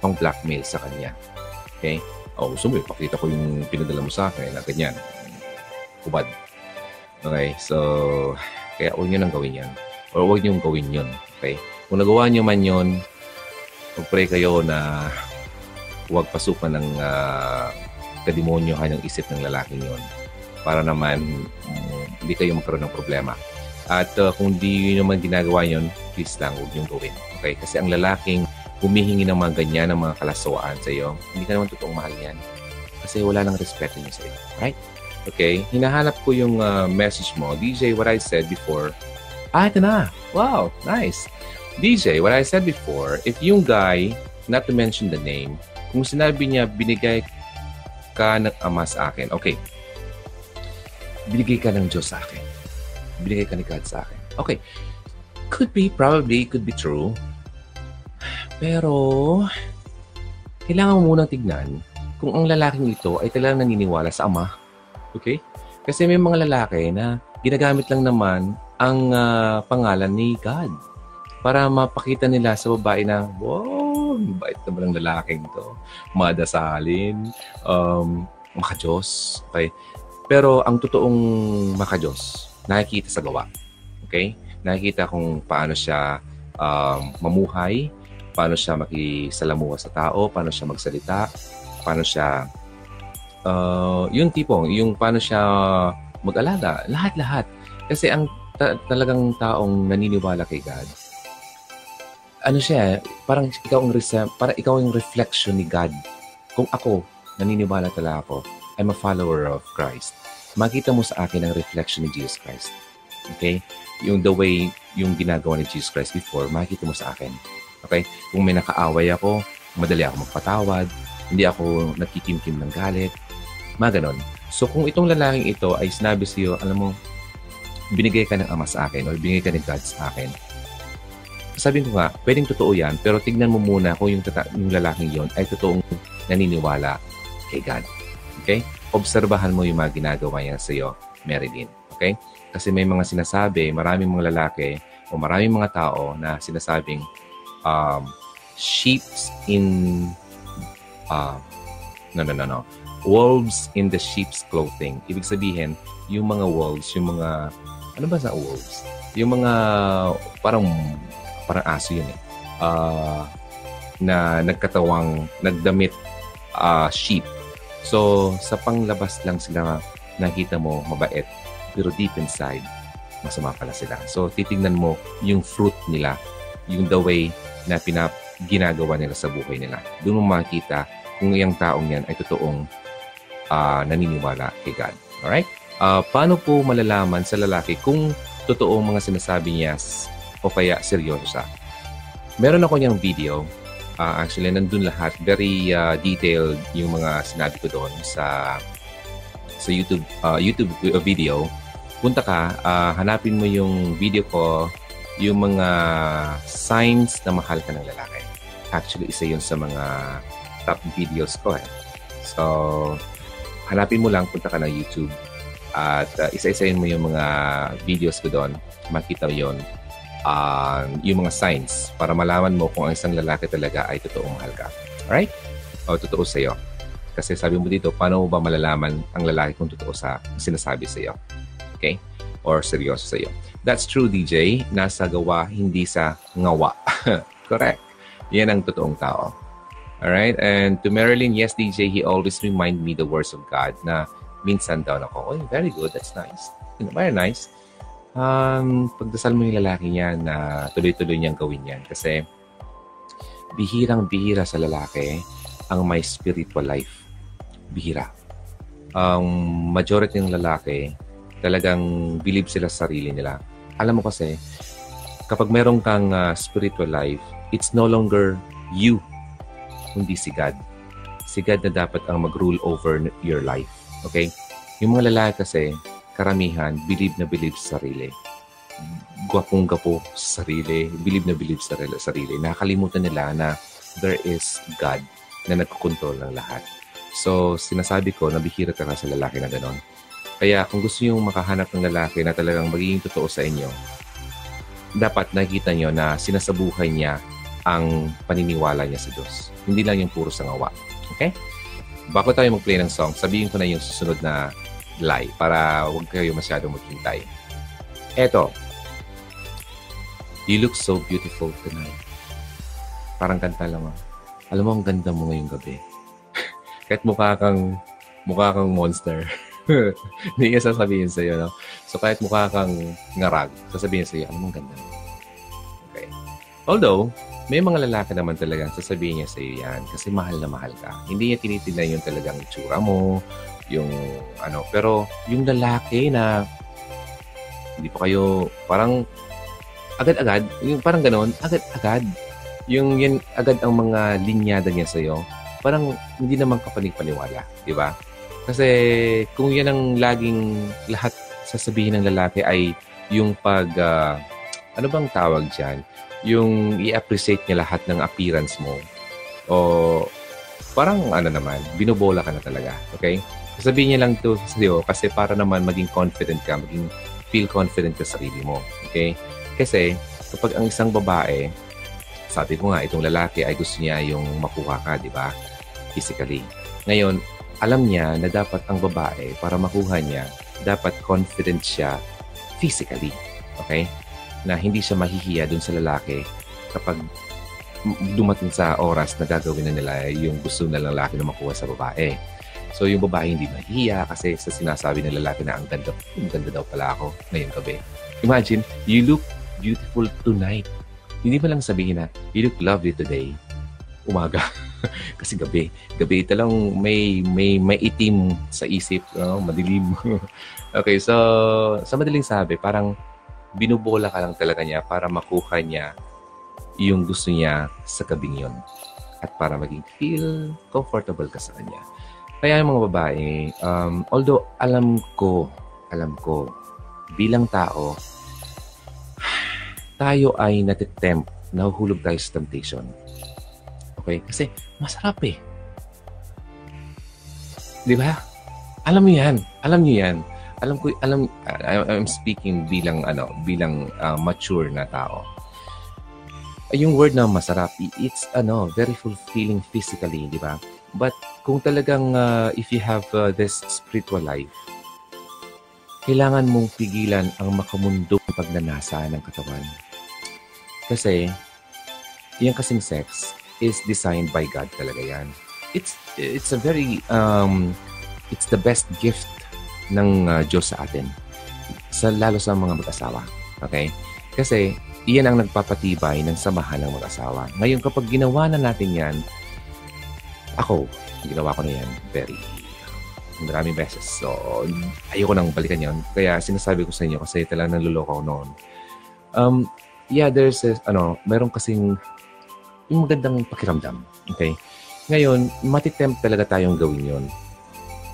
pang blackmail sa kanya. Okay? Oh, gusto mo, ipakita ko yung pinadala mo sa akin na ganyan. Kubad. Okay? So, kaya huwag nyo nang gawin yan. Or huwag nyo gawin yun. Okay? Kung nagawa nyo man yun, Magpray kayo na huwag pasukan ng uh, kademonyohan ng isip ng lalaking yon para naman um, hindi kayo magkaroon ng problema. At uh, kung di naman ginagawa yon please lang huwag niyong gawin. Okay? Kasi ang lalaking humihingi ng mga ganyan, ng mga kalaswaan sa iyo, hindi ka naman totoong mahal yan. Kasi wala nang respeto niya sa iyo. Right? Okay? Hinahanap ko yung uh, message mo. DJ, what I said before. Ah, ito na. Wow, nice. DJ, what I said before, if yung guy, not to mention the name, kung sinabi niya, binigay ka ng Ama sa akin, okay, binigay ka ng Diyos sa akin. Binigay ka ni God sa akin. Okay, could be, probably, could be true. Pero, kailangan mo munang tignan kung ang lalaking ito ay talagang naniniwala sa Ama. Okay? Kasi may mga lalaki na ginagamit lang naman ang uh, pangalan ni God para mapakita nila sa babae na, wow, bait naman ang lalaking to. Madasalin, um, makajos. Okay? Pero ang totoong makajos, nakikita sa gawa. Okay? Nakikita kung paano siya um, mamuhay, paano siya makisalamuha sa tao, paano siya magsalita, paano siya uh, yung tipong, yung paano siya mag-alaga, lahat-lahat. Kasi ang ta- talagang taong naniniwala kay God, ano siya, parang ikaw ang parang ikaw ang reflection ni God. Kung ako, naniniwala talaga ako, I'm a follower of Christ. Makita mo sa akin ang reflection ni Jesus Christ. Okay? Yung the way yung ginagawa ni Jesus Christ before, makita mo sa akin. Okay? Kung may nakaaway ako, madali ako magpatawad, hindi ako nagkikimkim ng galit, mga ganon. So kung itong lalaking ito ay sinabi sa iyo, alam mo, binigay ka ng ama sa akin o binigay ka ng God sa akin, sabi ko nga, pwedeng totoo yan, pero tignan mo muna kung yung, tata- yung lalaking yon ay totoong naniniwala kay God. Okay? Obserbahan mo yung mga ginagawa niya sa iyo, Marilyn. Okay? Kasi may mga sinasabi, maraming mga lalaki o maraming mga tao na sinasabing um, sheeps in uh, no, no, no, no. Wolves in the sheep's clothing. Ibig sabihin, yung mga wolves, yung mga, ano ba sa wolves? Yung mga, parang, parang aso yun eh. Uh, na nagkatawang, nagdamit uh, sheep. So, sa panglabas lang sila nakita mo mabait. Pero deep inside, masama pala sila. So, titingnan mo yung fruit nila, yung the way na pinap ginagawa nila sa buhay nila. Doon mo makita kung yung taong yan ay totoong uh, naniniwala kay God. Alright? Uh, paano po malalaman sa lalaki kung totoo mga sinasabi niya o kaya seryoso siya? Meron ako niyang video. Uh, actually, nandun lahat. Very uh, detailed yung mga sinabi ko doon sa sa YouTube uh, YouTube video. Punta ka, uh, hanapin mo yung video ko, yung mga signs na mahal ka ng lalaki. Actually, isa yun sa mga top videos ko eh. So, hanapin mo lang, punta ka na YouTube at uh, isa-isayin mo yung mga videos ko doon. Makita mo yun. Uh, yung mga signs para malaman mo kung ang isang lalaki talaga ay totoong mahal ka. Alright? O totoo sa'yo. Kasi sabi mo dito, paano mo ba malalaman ang lalaki kung totoo sa sinasabi sa'yo? Okay? Or seryoso sa'yo. That's true, DJ. Nasa gawa, hindi sa ngawa. Correct. Yan ang totoong tao. Alright? And to Marilyn, yes, DJ, he always remind me the words of God na minsan daw ako, oh, very good, that's nice. Very nice. Um, pagdasal mo yung lalaki niya na tuloy-tuloy niyang gawin yan. Kasi bihirang-bihira sa lalaki ang may spiritual life. Bihira. Ang um, majority ng lalaki talagang believe sila sa sarili nila. Alam mo kasi, kapag meron kang uh, spiritual life, it's no longer you kundi si God. Si God na dapat ang mag-rule over your life. Okay? Yung mga lalaki kasi, karamihan, believe na believe sa sarili. Gwapong gapo sa sarili, believe na believe sa sarili. Nakakalimutan nila na there is God na nagkukontrol ng lahat. So, sinasabi ko, nabihira ka sa lalaki na ganon. Kaya kung gusto nyo makahanap ng lalaki na talagang magiging totoo sa inyo, dapat nakikita nyo na sinasabuhay niya ang paniniwala niya sa Diyos. Hindi lang yung puro sangawa. Okay? Bago tayo mag-play ng song, sabihin ko na yung susunod na lie para huwag kayo masyadong maghintay. Eto. You look so beautiful tonight. Parang kanta lang ah. Alam mo, ang ganda mo ngayong gabi. Kahit mukha kang, mukha kang monster. Hindi niya sasabihin sa'yo, no? So, kahit mukha kang ngarag, sasabihin sa'yo, alam mo, ang ganda mo. Okay. Although, may mga lalaki naman talagang sasabihin niya sa iyo yan kasi mahal na mahal ka. Hindi niya tinitingnan yung talagang itsura mo, yung ano. Pero yung lalaki na hindi pa kayo parang agad-agad, yung parang ganoon, agad-agad. Yung yan, agad ang mga linyada niya sa iyo, parang hindi naman kapanig-paniwala, di ba? Kasi kung yan ang laging lahat sasabihin ng lalaki ay yung pag, uh, ano bang tawag dyan? yung i-appreciate niya lahat ng appearance mo. O parang ano naman, binobola ka na talaga. Okay? Sabihin niya lang to sa iyo kasi para naman maging confident ka, maging feel confident ka sa sarili mo. Okay? Kasi kapag ang isang babae, sabi ko nga, itong lalaki ay gusto niya yung makuha ka, di ba? Physically. Ngayon, alam niya na dapat ang babae, para makuha niya, dapat confident siya physically. Okay? na hindi siya mahihiya dun sa lalaki kapag dumating sa oras na gagawin na nila yung gusto ng lalaki na makuha sa babae. So yung babae hindi mahihiya kasi sa sinasabi ng lalaki na ang ganda, ang ganda daw pala ako ngayong gabi. Imagine, you look beautiful tonight. Hindi mo lang sabihin na, you look lovely today. Umaga. kasi gabi. Gabi ito lang may, may, may itim sa isip. No? Madilim. okay, so sa madaling sabi, parang binubola ka lang talaga niya para makuha niya yung gusto niya sa gabing yun. At para maging feel comfortable ka sa kanya. Kaya yung mga babae, um, although alam ko, alam ko, bilang tao, tayo ay natitempt, nahuhulog tayo sa temptation. Okay? Kasi masarap eh. Di ba? Alam mo yan. Alam niyo yan. Alam ko, alam, I'm speaking bilang, ano, bilang uh, mature na tao. Yung word na masarap, it's, ano, very fulfilling physically, di ba? But kung talagang uh, if you have uh, this spiritual life, kailangan mong pigilan ang makamundong pagnanasa ng katawan. Kasi, yung kasing sex is designed by God talaga yan. It's, it's a very, um, it's the best gift ng uh, Diyos sa atin. Sa, lalo sa mga mag-asawa. Okay? Kasi, iyan ang nagpapatibay ng samahan ng mag-asawa. Ngayon, kapag ginawa na natin yan, ako, ginawa ko na yan very maraming beses. So, ayoko nang balikan yan. Kaya sinasabi ko sa inyo kasi talagang naluloko ako noon. Um, yeah, there's a, ano, meron kasing yung magandang pakiramdam. Okay? Ngayon, matitempt talaga tayong gawin yon.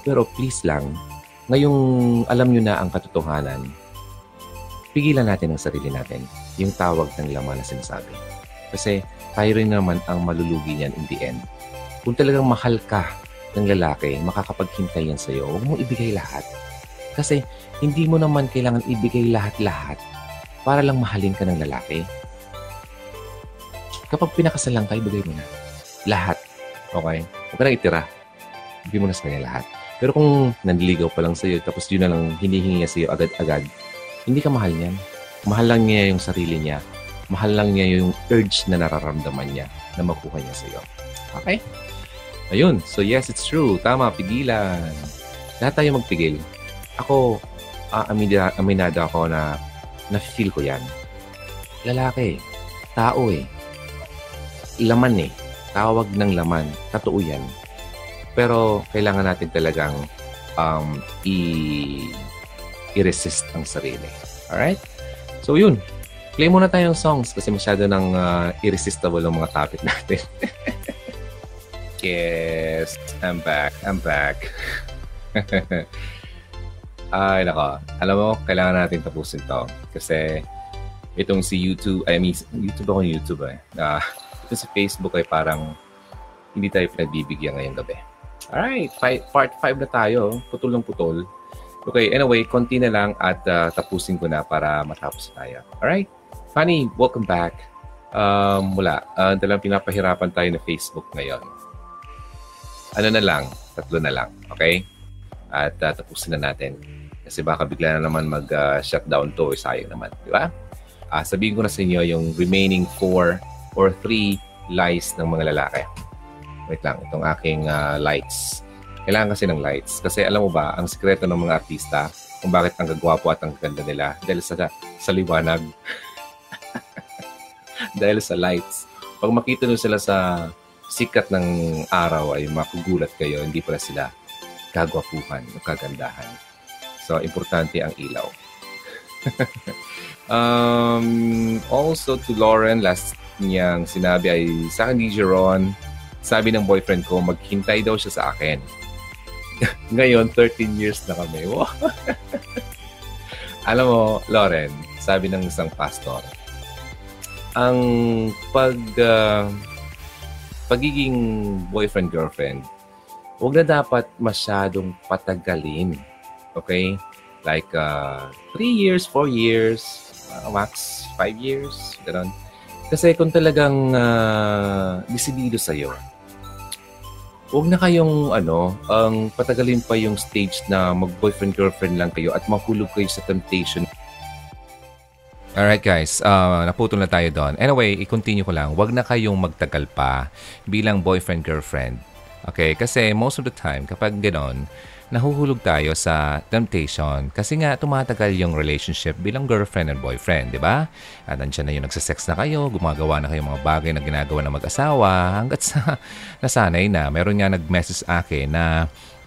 Pero please lang, ngayong alam nyo na ang katotohanan, pigilan natin ang sarili natin. Yung tawag ng laman na sinasabi. Kasi tayo rin naman ang malulugi niyan in the end. Kung talagang mahal ka ng lalaki, makakapaghintay yan sa'yo, huwag mong ibigay lahat. Kasi hindi mo naman kailangan ibigay lahat-lahat para lang mahalin ka ng lalaki. Kapag pinakasal lang ka, ibigay mo na. Lahat. Okay? Huwag ka na itira. Ibigay mo na sa kanya lahat. Pero kung nanliligaw pa lang sa'yo, tapos yun na lang hinihingi niya sa'yo agad-agad, hindi ka mahal niyan. Mahal lang niya yung sarili niya. Mahal lang niya yung urge na nararamdaman niya na makuha niya sa'yo. Okay? Ayun. So yes, it's true. Tama, pigilan. Lahat tayo magpigil. Ako, uh, aminado ako na na-feel ko yan. Lalaki. Tao eh. Laman eh. Tawag ng laman. Totoo yan. Pero kailangan natin talagang um, i- i-resist ang sarili. Alright? So yun. Play muna tayong songs kasi masyado nang uh, irresistible ang mga topic natin. Yes, I'm back. I'm back. Ay, nako. Alam mo, kailangan natin tapusin to. Kasi itong si YouTube, I mean, YouTube ako YouTube eh. Uh, ito si Facebook ay parang hindi tayo pinagbibigyan ngayong gabi. Alright, fi- part 5 na tayo. Putol ng putol. Okay, anyway, konti na lang at uh, tapusin ko na para matapos tayo. Alright? Funny, welcome back. Um, mula, uh, dalang pinapahirapan tayo na Facebook ngayon ano na lang, tatlo na lang. Okay? At uh, tapusin na natin. Kasi baka bigla na naman mag-shutdown uh, to, sayang naman. Di ba? Uh, sabihin ko na sa inyo yung remaining four or three lies ng mga lalaki. Wait lang, itong aking uh, lights. Kailangan kasi ng lights. Kasi alam mo ba, ang sikreto ng mga artista, kung bakit ang gagwapo at ang ganda nila, dahil sa, sa liwanag. dahil sa lights. Pag makita nyo sila sa sikat ng araw ay makugulat kayo, hindi pala sila kagwapuhan o kagandahan. So, importante ang ilaw. um, also to Lauren, last niyang sinabi ay sa akin ni Jeron, sabi ng boyfriend ko, maghintay daw siya sa akin. Ngayon, 13 years na kami. Alam mo, Lauren, sabi ng isang pastor, ang pag uh, pagiging boyfriend-girlfriend, huwag na dapat masyadong patagalin. Okay? Like, uh, three years, four years, uh, max five years, gano'n. Kasi kung talagang uh, desidido sa'yo, huwag na kayong ano, ang patagalin pa yung stage na mag-boyfriend-girlfriend lang kayo at mahulog kayo sa temptation Alright guys, uh, naputol na tayo doon. Anyway, i-continue ko lang. Huwag na kayong magtagal pa bilang boyfriend-girlfriend. Okay? Kasi most of the time, kapag ganon, nahuhulog tayo sa temptation kasi nga tumatagal yung relationship bilang girlfriend and boyfriend, di ba? At nandiyan na yung nagsasex na kayo, gumagawa na kayo mga bagay na ginagawa ng mag-asawa hanggat sa nasanay na. Meron nga nag-message akin na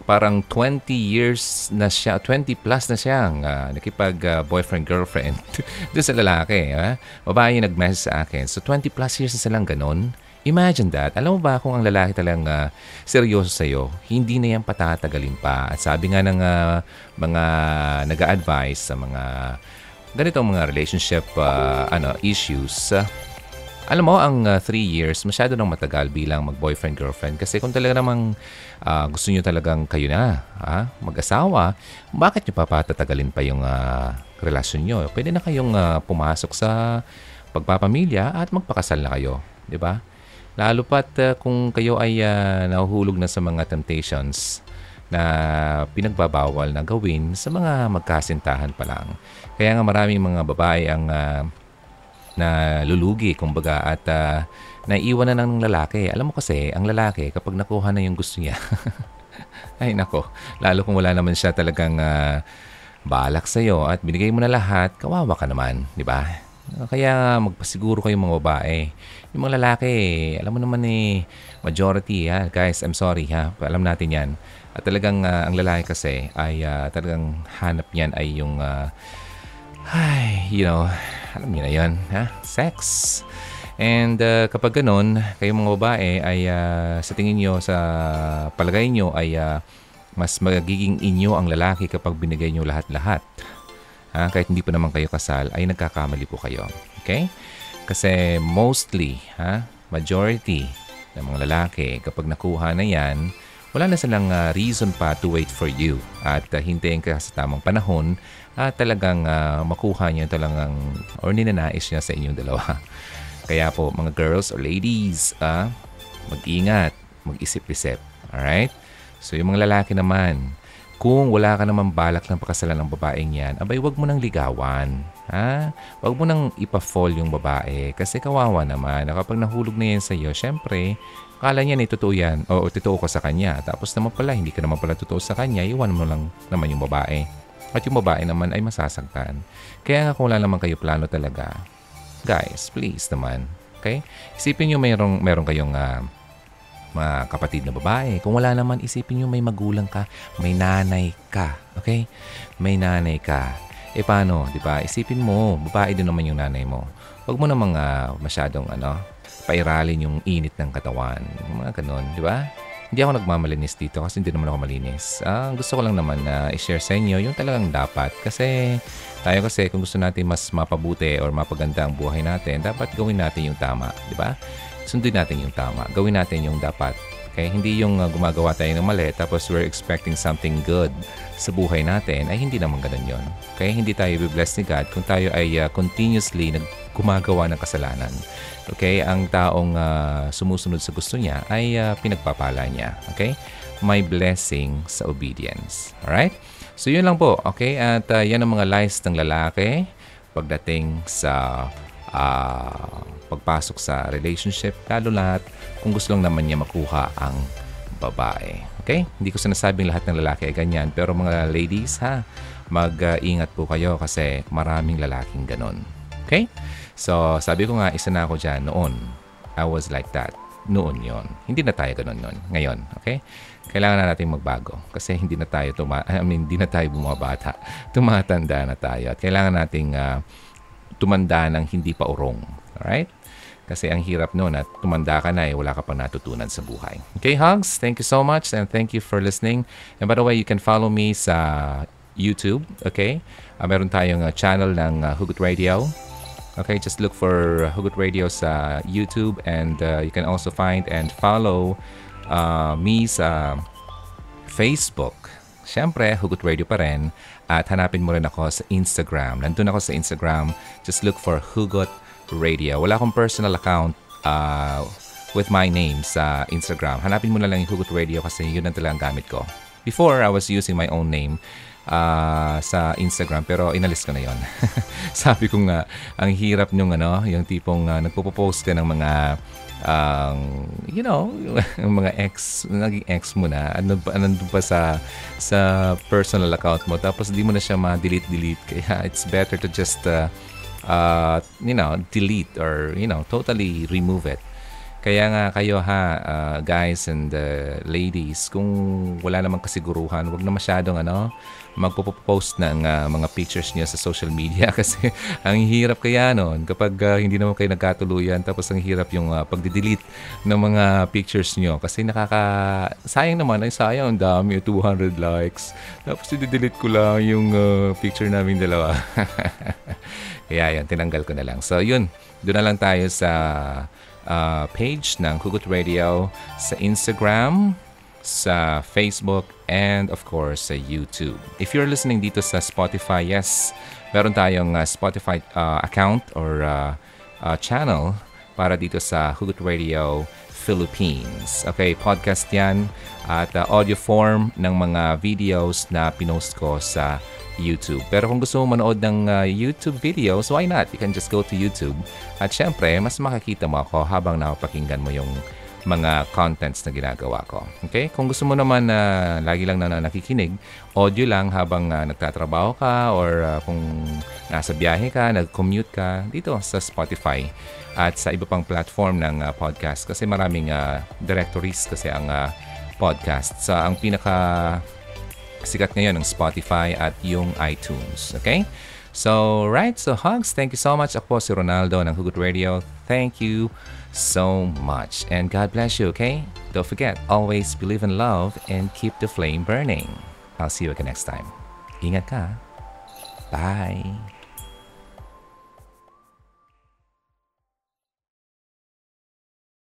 parang 20 years na siya, 20 plus na siyang uh, nakipag uh, boyfriend girlfriend doon sa lalaki. Ha? Babae yung nag-message sa akin. So 20 plus years na silang ganun. Imagine that. Alam mo ba kung ang lalaki talagang uh, seryoso sa'yo, hindi na yan patatagalin pa. At sabi nga ng uh, mga nag-a-advise sa mga ganitong mga relationship uh, ano issues, uh, alam mo, ang 3 uh, years, masyado nang matagal bilang mag-boyfriend-girlfriend. Kasi kung talaga namang uh, gusto nyo talagang kayo na, ha? mag-asawa, bakit nyo papatatagalin pa yung uh, relasyon nyo? Pwede na kayong uh, pumasok sa pagpapamilya at magpakasal na kayo. Di ba? Lalo pat uh, kung kayo ay uh, nahuhulog na sa mga temptations na pinagbabawal na gawin sa mga magkasintahan pa lang. Kaya nga maraming mga babae ang uh, na lulugi kumbaga at uh, naiiwan na ng lalaki. Alam mo kasi, ang lalaki kapag nakuha na yung gusto niya, ay nako, lalo kung wala naman siya talagang uh, balak sa iyo at binigay mo na lahat, kawawa ka naman, di ba? Kaya magpasiguro kayo mga babae. Yung mga lalaki, alam mo naman eh, majority ha. Guys, I'm sorry ha. Alam natin yan. At talagang uh, ang lalaki kasi ay uh, talagang hanap niyan ay yung uh, ay, you know, alam niyo na yan, ha? Sex. And uh, kapag ganun, kayo mga babae ay uh, sa tingin nyo, sa palagay nyo ay uh, mas magiging inyo ang lalaki kapag binigay nyo lahat-lahat. Ha? Kahit hindi pa naman kayo kasal, ay nagkakamali po kayo. Okay? Kasi mostly, ha, majority ng mga lalaki, kapag nakuha na yan, wala na silang uh, reason pa to wait for you at uh, hintayin ka sa tamang panahon at uh, talagang uh, makuha niya talagang or ninanais niya sa inyong dalawa. Kaya po mga girls or ladies, uh, mag-ingat, mag-isip-isip. Alright? So yung mga lalaki naman, kung wala ka naman balak ng pakasalan ng babaeng yan, abay wag mo nang ligawan. Ha? Wag mo nang ipa-fall yung babae kasi kawawa naman. Kapag nahulog na yan sa iyo, syempre, akala niya na totoo yan o, o totoo ka sa kanya. Tapos naman pala, hindi ka naman pala totoo sa kanya, iwan mo lang naman yung babae. At yung babae naman ay masasagtan. Kaya nga kung wala naman kayo plano talaga, guys, please naman. Okay? Isipin nyo mayroong, mayroong kayong uh, mga kapatid na babae. Kung wala naman, isipin nyo may magulang ka, may nanay ka. Okay? May nanay ka. Eh paano, di ba? Isipin mo, babae din naman yung nanay mo. Huwag mo namang uh, masyadong ano, pairalin yung init ng katawan. Mga ganun, di ba? Hindi ako nagmamalinis dito kasi hindi naman ako malinis. Uh, gusto ko lang naman na uh, i-share sa inyo yung talagang dapat. Kasi tayo kasi kung gusto natin mas mapabuti or mapaganda ang buhay natin, dapat gawin natin yung tama, di ba? sundin natin yung tama. Gawin natin yung dapat. Okay? Hindi yung uh, gumagawa tayo ng mali tapos we're expecting something good sa buhay natin ay hindi naman ganun yon. Okay? Hindi tayo be-bless ni God kung tayo ay uh, continuously nag gumagawa ng kasalanan. Okay? Ang taong uh, sumusunod sa gusto niya ay uh, pinagpapala niya. Okay? May blessing sa obedience. Alright? So yun lang po. Okay? At uh, yan ang mga lies ng lalaki pagdating sa uh, pagpasok sa relationship, lalo lahat kung gusto lang naman niya makuha ang babae. Okay? Hindi ko sinasabing lahat ng lalaki ay ganyan, pero mga ladies ha, mag-ingat po kayo kasi maraming lalaking ganon. Okay? So, sabi ko nga, isa na ako dyan noon. I was like that. Noon yon. Hindi na tayo ganon noon. Ngayon. Okay? Kailangan na natin magbago kasi hindi na tayo tuma I mean, hindi na tayo bumabata. Tumatanda na tayo at kailangan nating uh, tumanda ng hindi pa urong. Alright? Kasi ang hirap noon at tumanda ka na eh, wala ka pang natutunan sa buhay. Okay, Hugs, thank you so much and thank you for listening. And by the way, you can follow me sa YouTube, okay? Uh, meron tayong uh, channel ng uh, Hugot Radio. Okay, just look for Hugot Radio sa YouTube and uh, you can also find and follow uh, me sa Facebook. Siyempre, Hugot Radio pa rin. At hanapin mo rin ako sa Instagram. Nandun ako sa Instagram. Just look for Hugot Radio. Wala akong personal account uh, with my name sa Instagram. Hanapin mo na lang yung Hugot Radio kasi yun ang talagang gamit ko. Before, I was using my own name. Uh, sa Instagram pero inalis ko na yon. Sabi ko nga, ang hirap nyung ano, yung tipong uh, nagpo-post ka ng mga ang um, you know, mga ex, naging ex mo na, ano pa, nandun pa sa, sa personal account mo, tapos di mo na siya ma-delete-delete. Kaya it's better to just, uh, uh, you know, delete or, you know, totally remove it. Kaya nga kayo ha, uh, guys and uh, ladies, kung wala namang kasiguruhan, wag na masyadong ano, magpo-post ng uh, mga pictures niyo sa social media. Kasi ang hirap kaya noon kapag uh, hindi naman kayo nagkatuluyan tapos ang hirap yung uh, pagde-delete ng mga pictures niyo. Kasi nakaka sayang naman ay sayang ang dami 200 likes. Tapos i-delete ko lang yung uh, picture namin dalawa. Kaya yan tinanggal ko na lang. So yun doon na lang tayo sa uh, page ng Hugot Radio sa Instagram, sa Facebook, and of course sa YouTube. If you're listening dito sa Spotify, yes, meron tayong uh, Spotify uh, account or uh, uh, channel para dito sa Hugot Radio Philippines. Okay, podcast yan at uh, audio form ng mga videos na pinost ko sa YouTube. Pero kung gusto mo manood ng uh, YouTube videos, why not? You can just go to YouTube. At syempre, mas makakita mo ako habang napapakinggan mo yung mga contents na ginagawa ko. Okay? Kung gusto mo naman na uh, lagi lang na nakikinig, audio lang habang uh, nagtatrabaho ka or uh, kung nasa biyahe ka, nag-commute ka, dito sa Spotify at sa iba pang platform ng uh, podcast kasi maraming uh, directories kasi ang uh, podcast. So, ang pinaka sikat ngayon ng Spotify at yung iTunes. Okay? So, right. So, hugs. Thank you so much. Ako si Ronaldo ng Hugot Radio. Thank you so much. And God bless you, okay? Don't forget, always believe in love and keep the flame burning. I'll see you again next time. Ingat ka. Bye.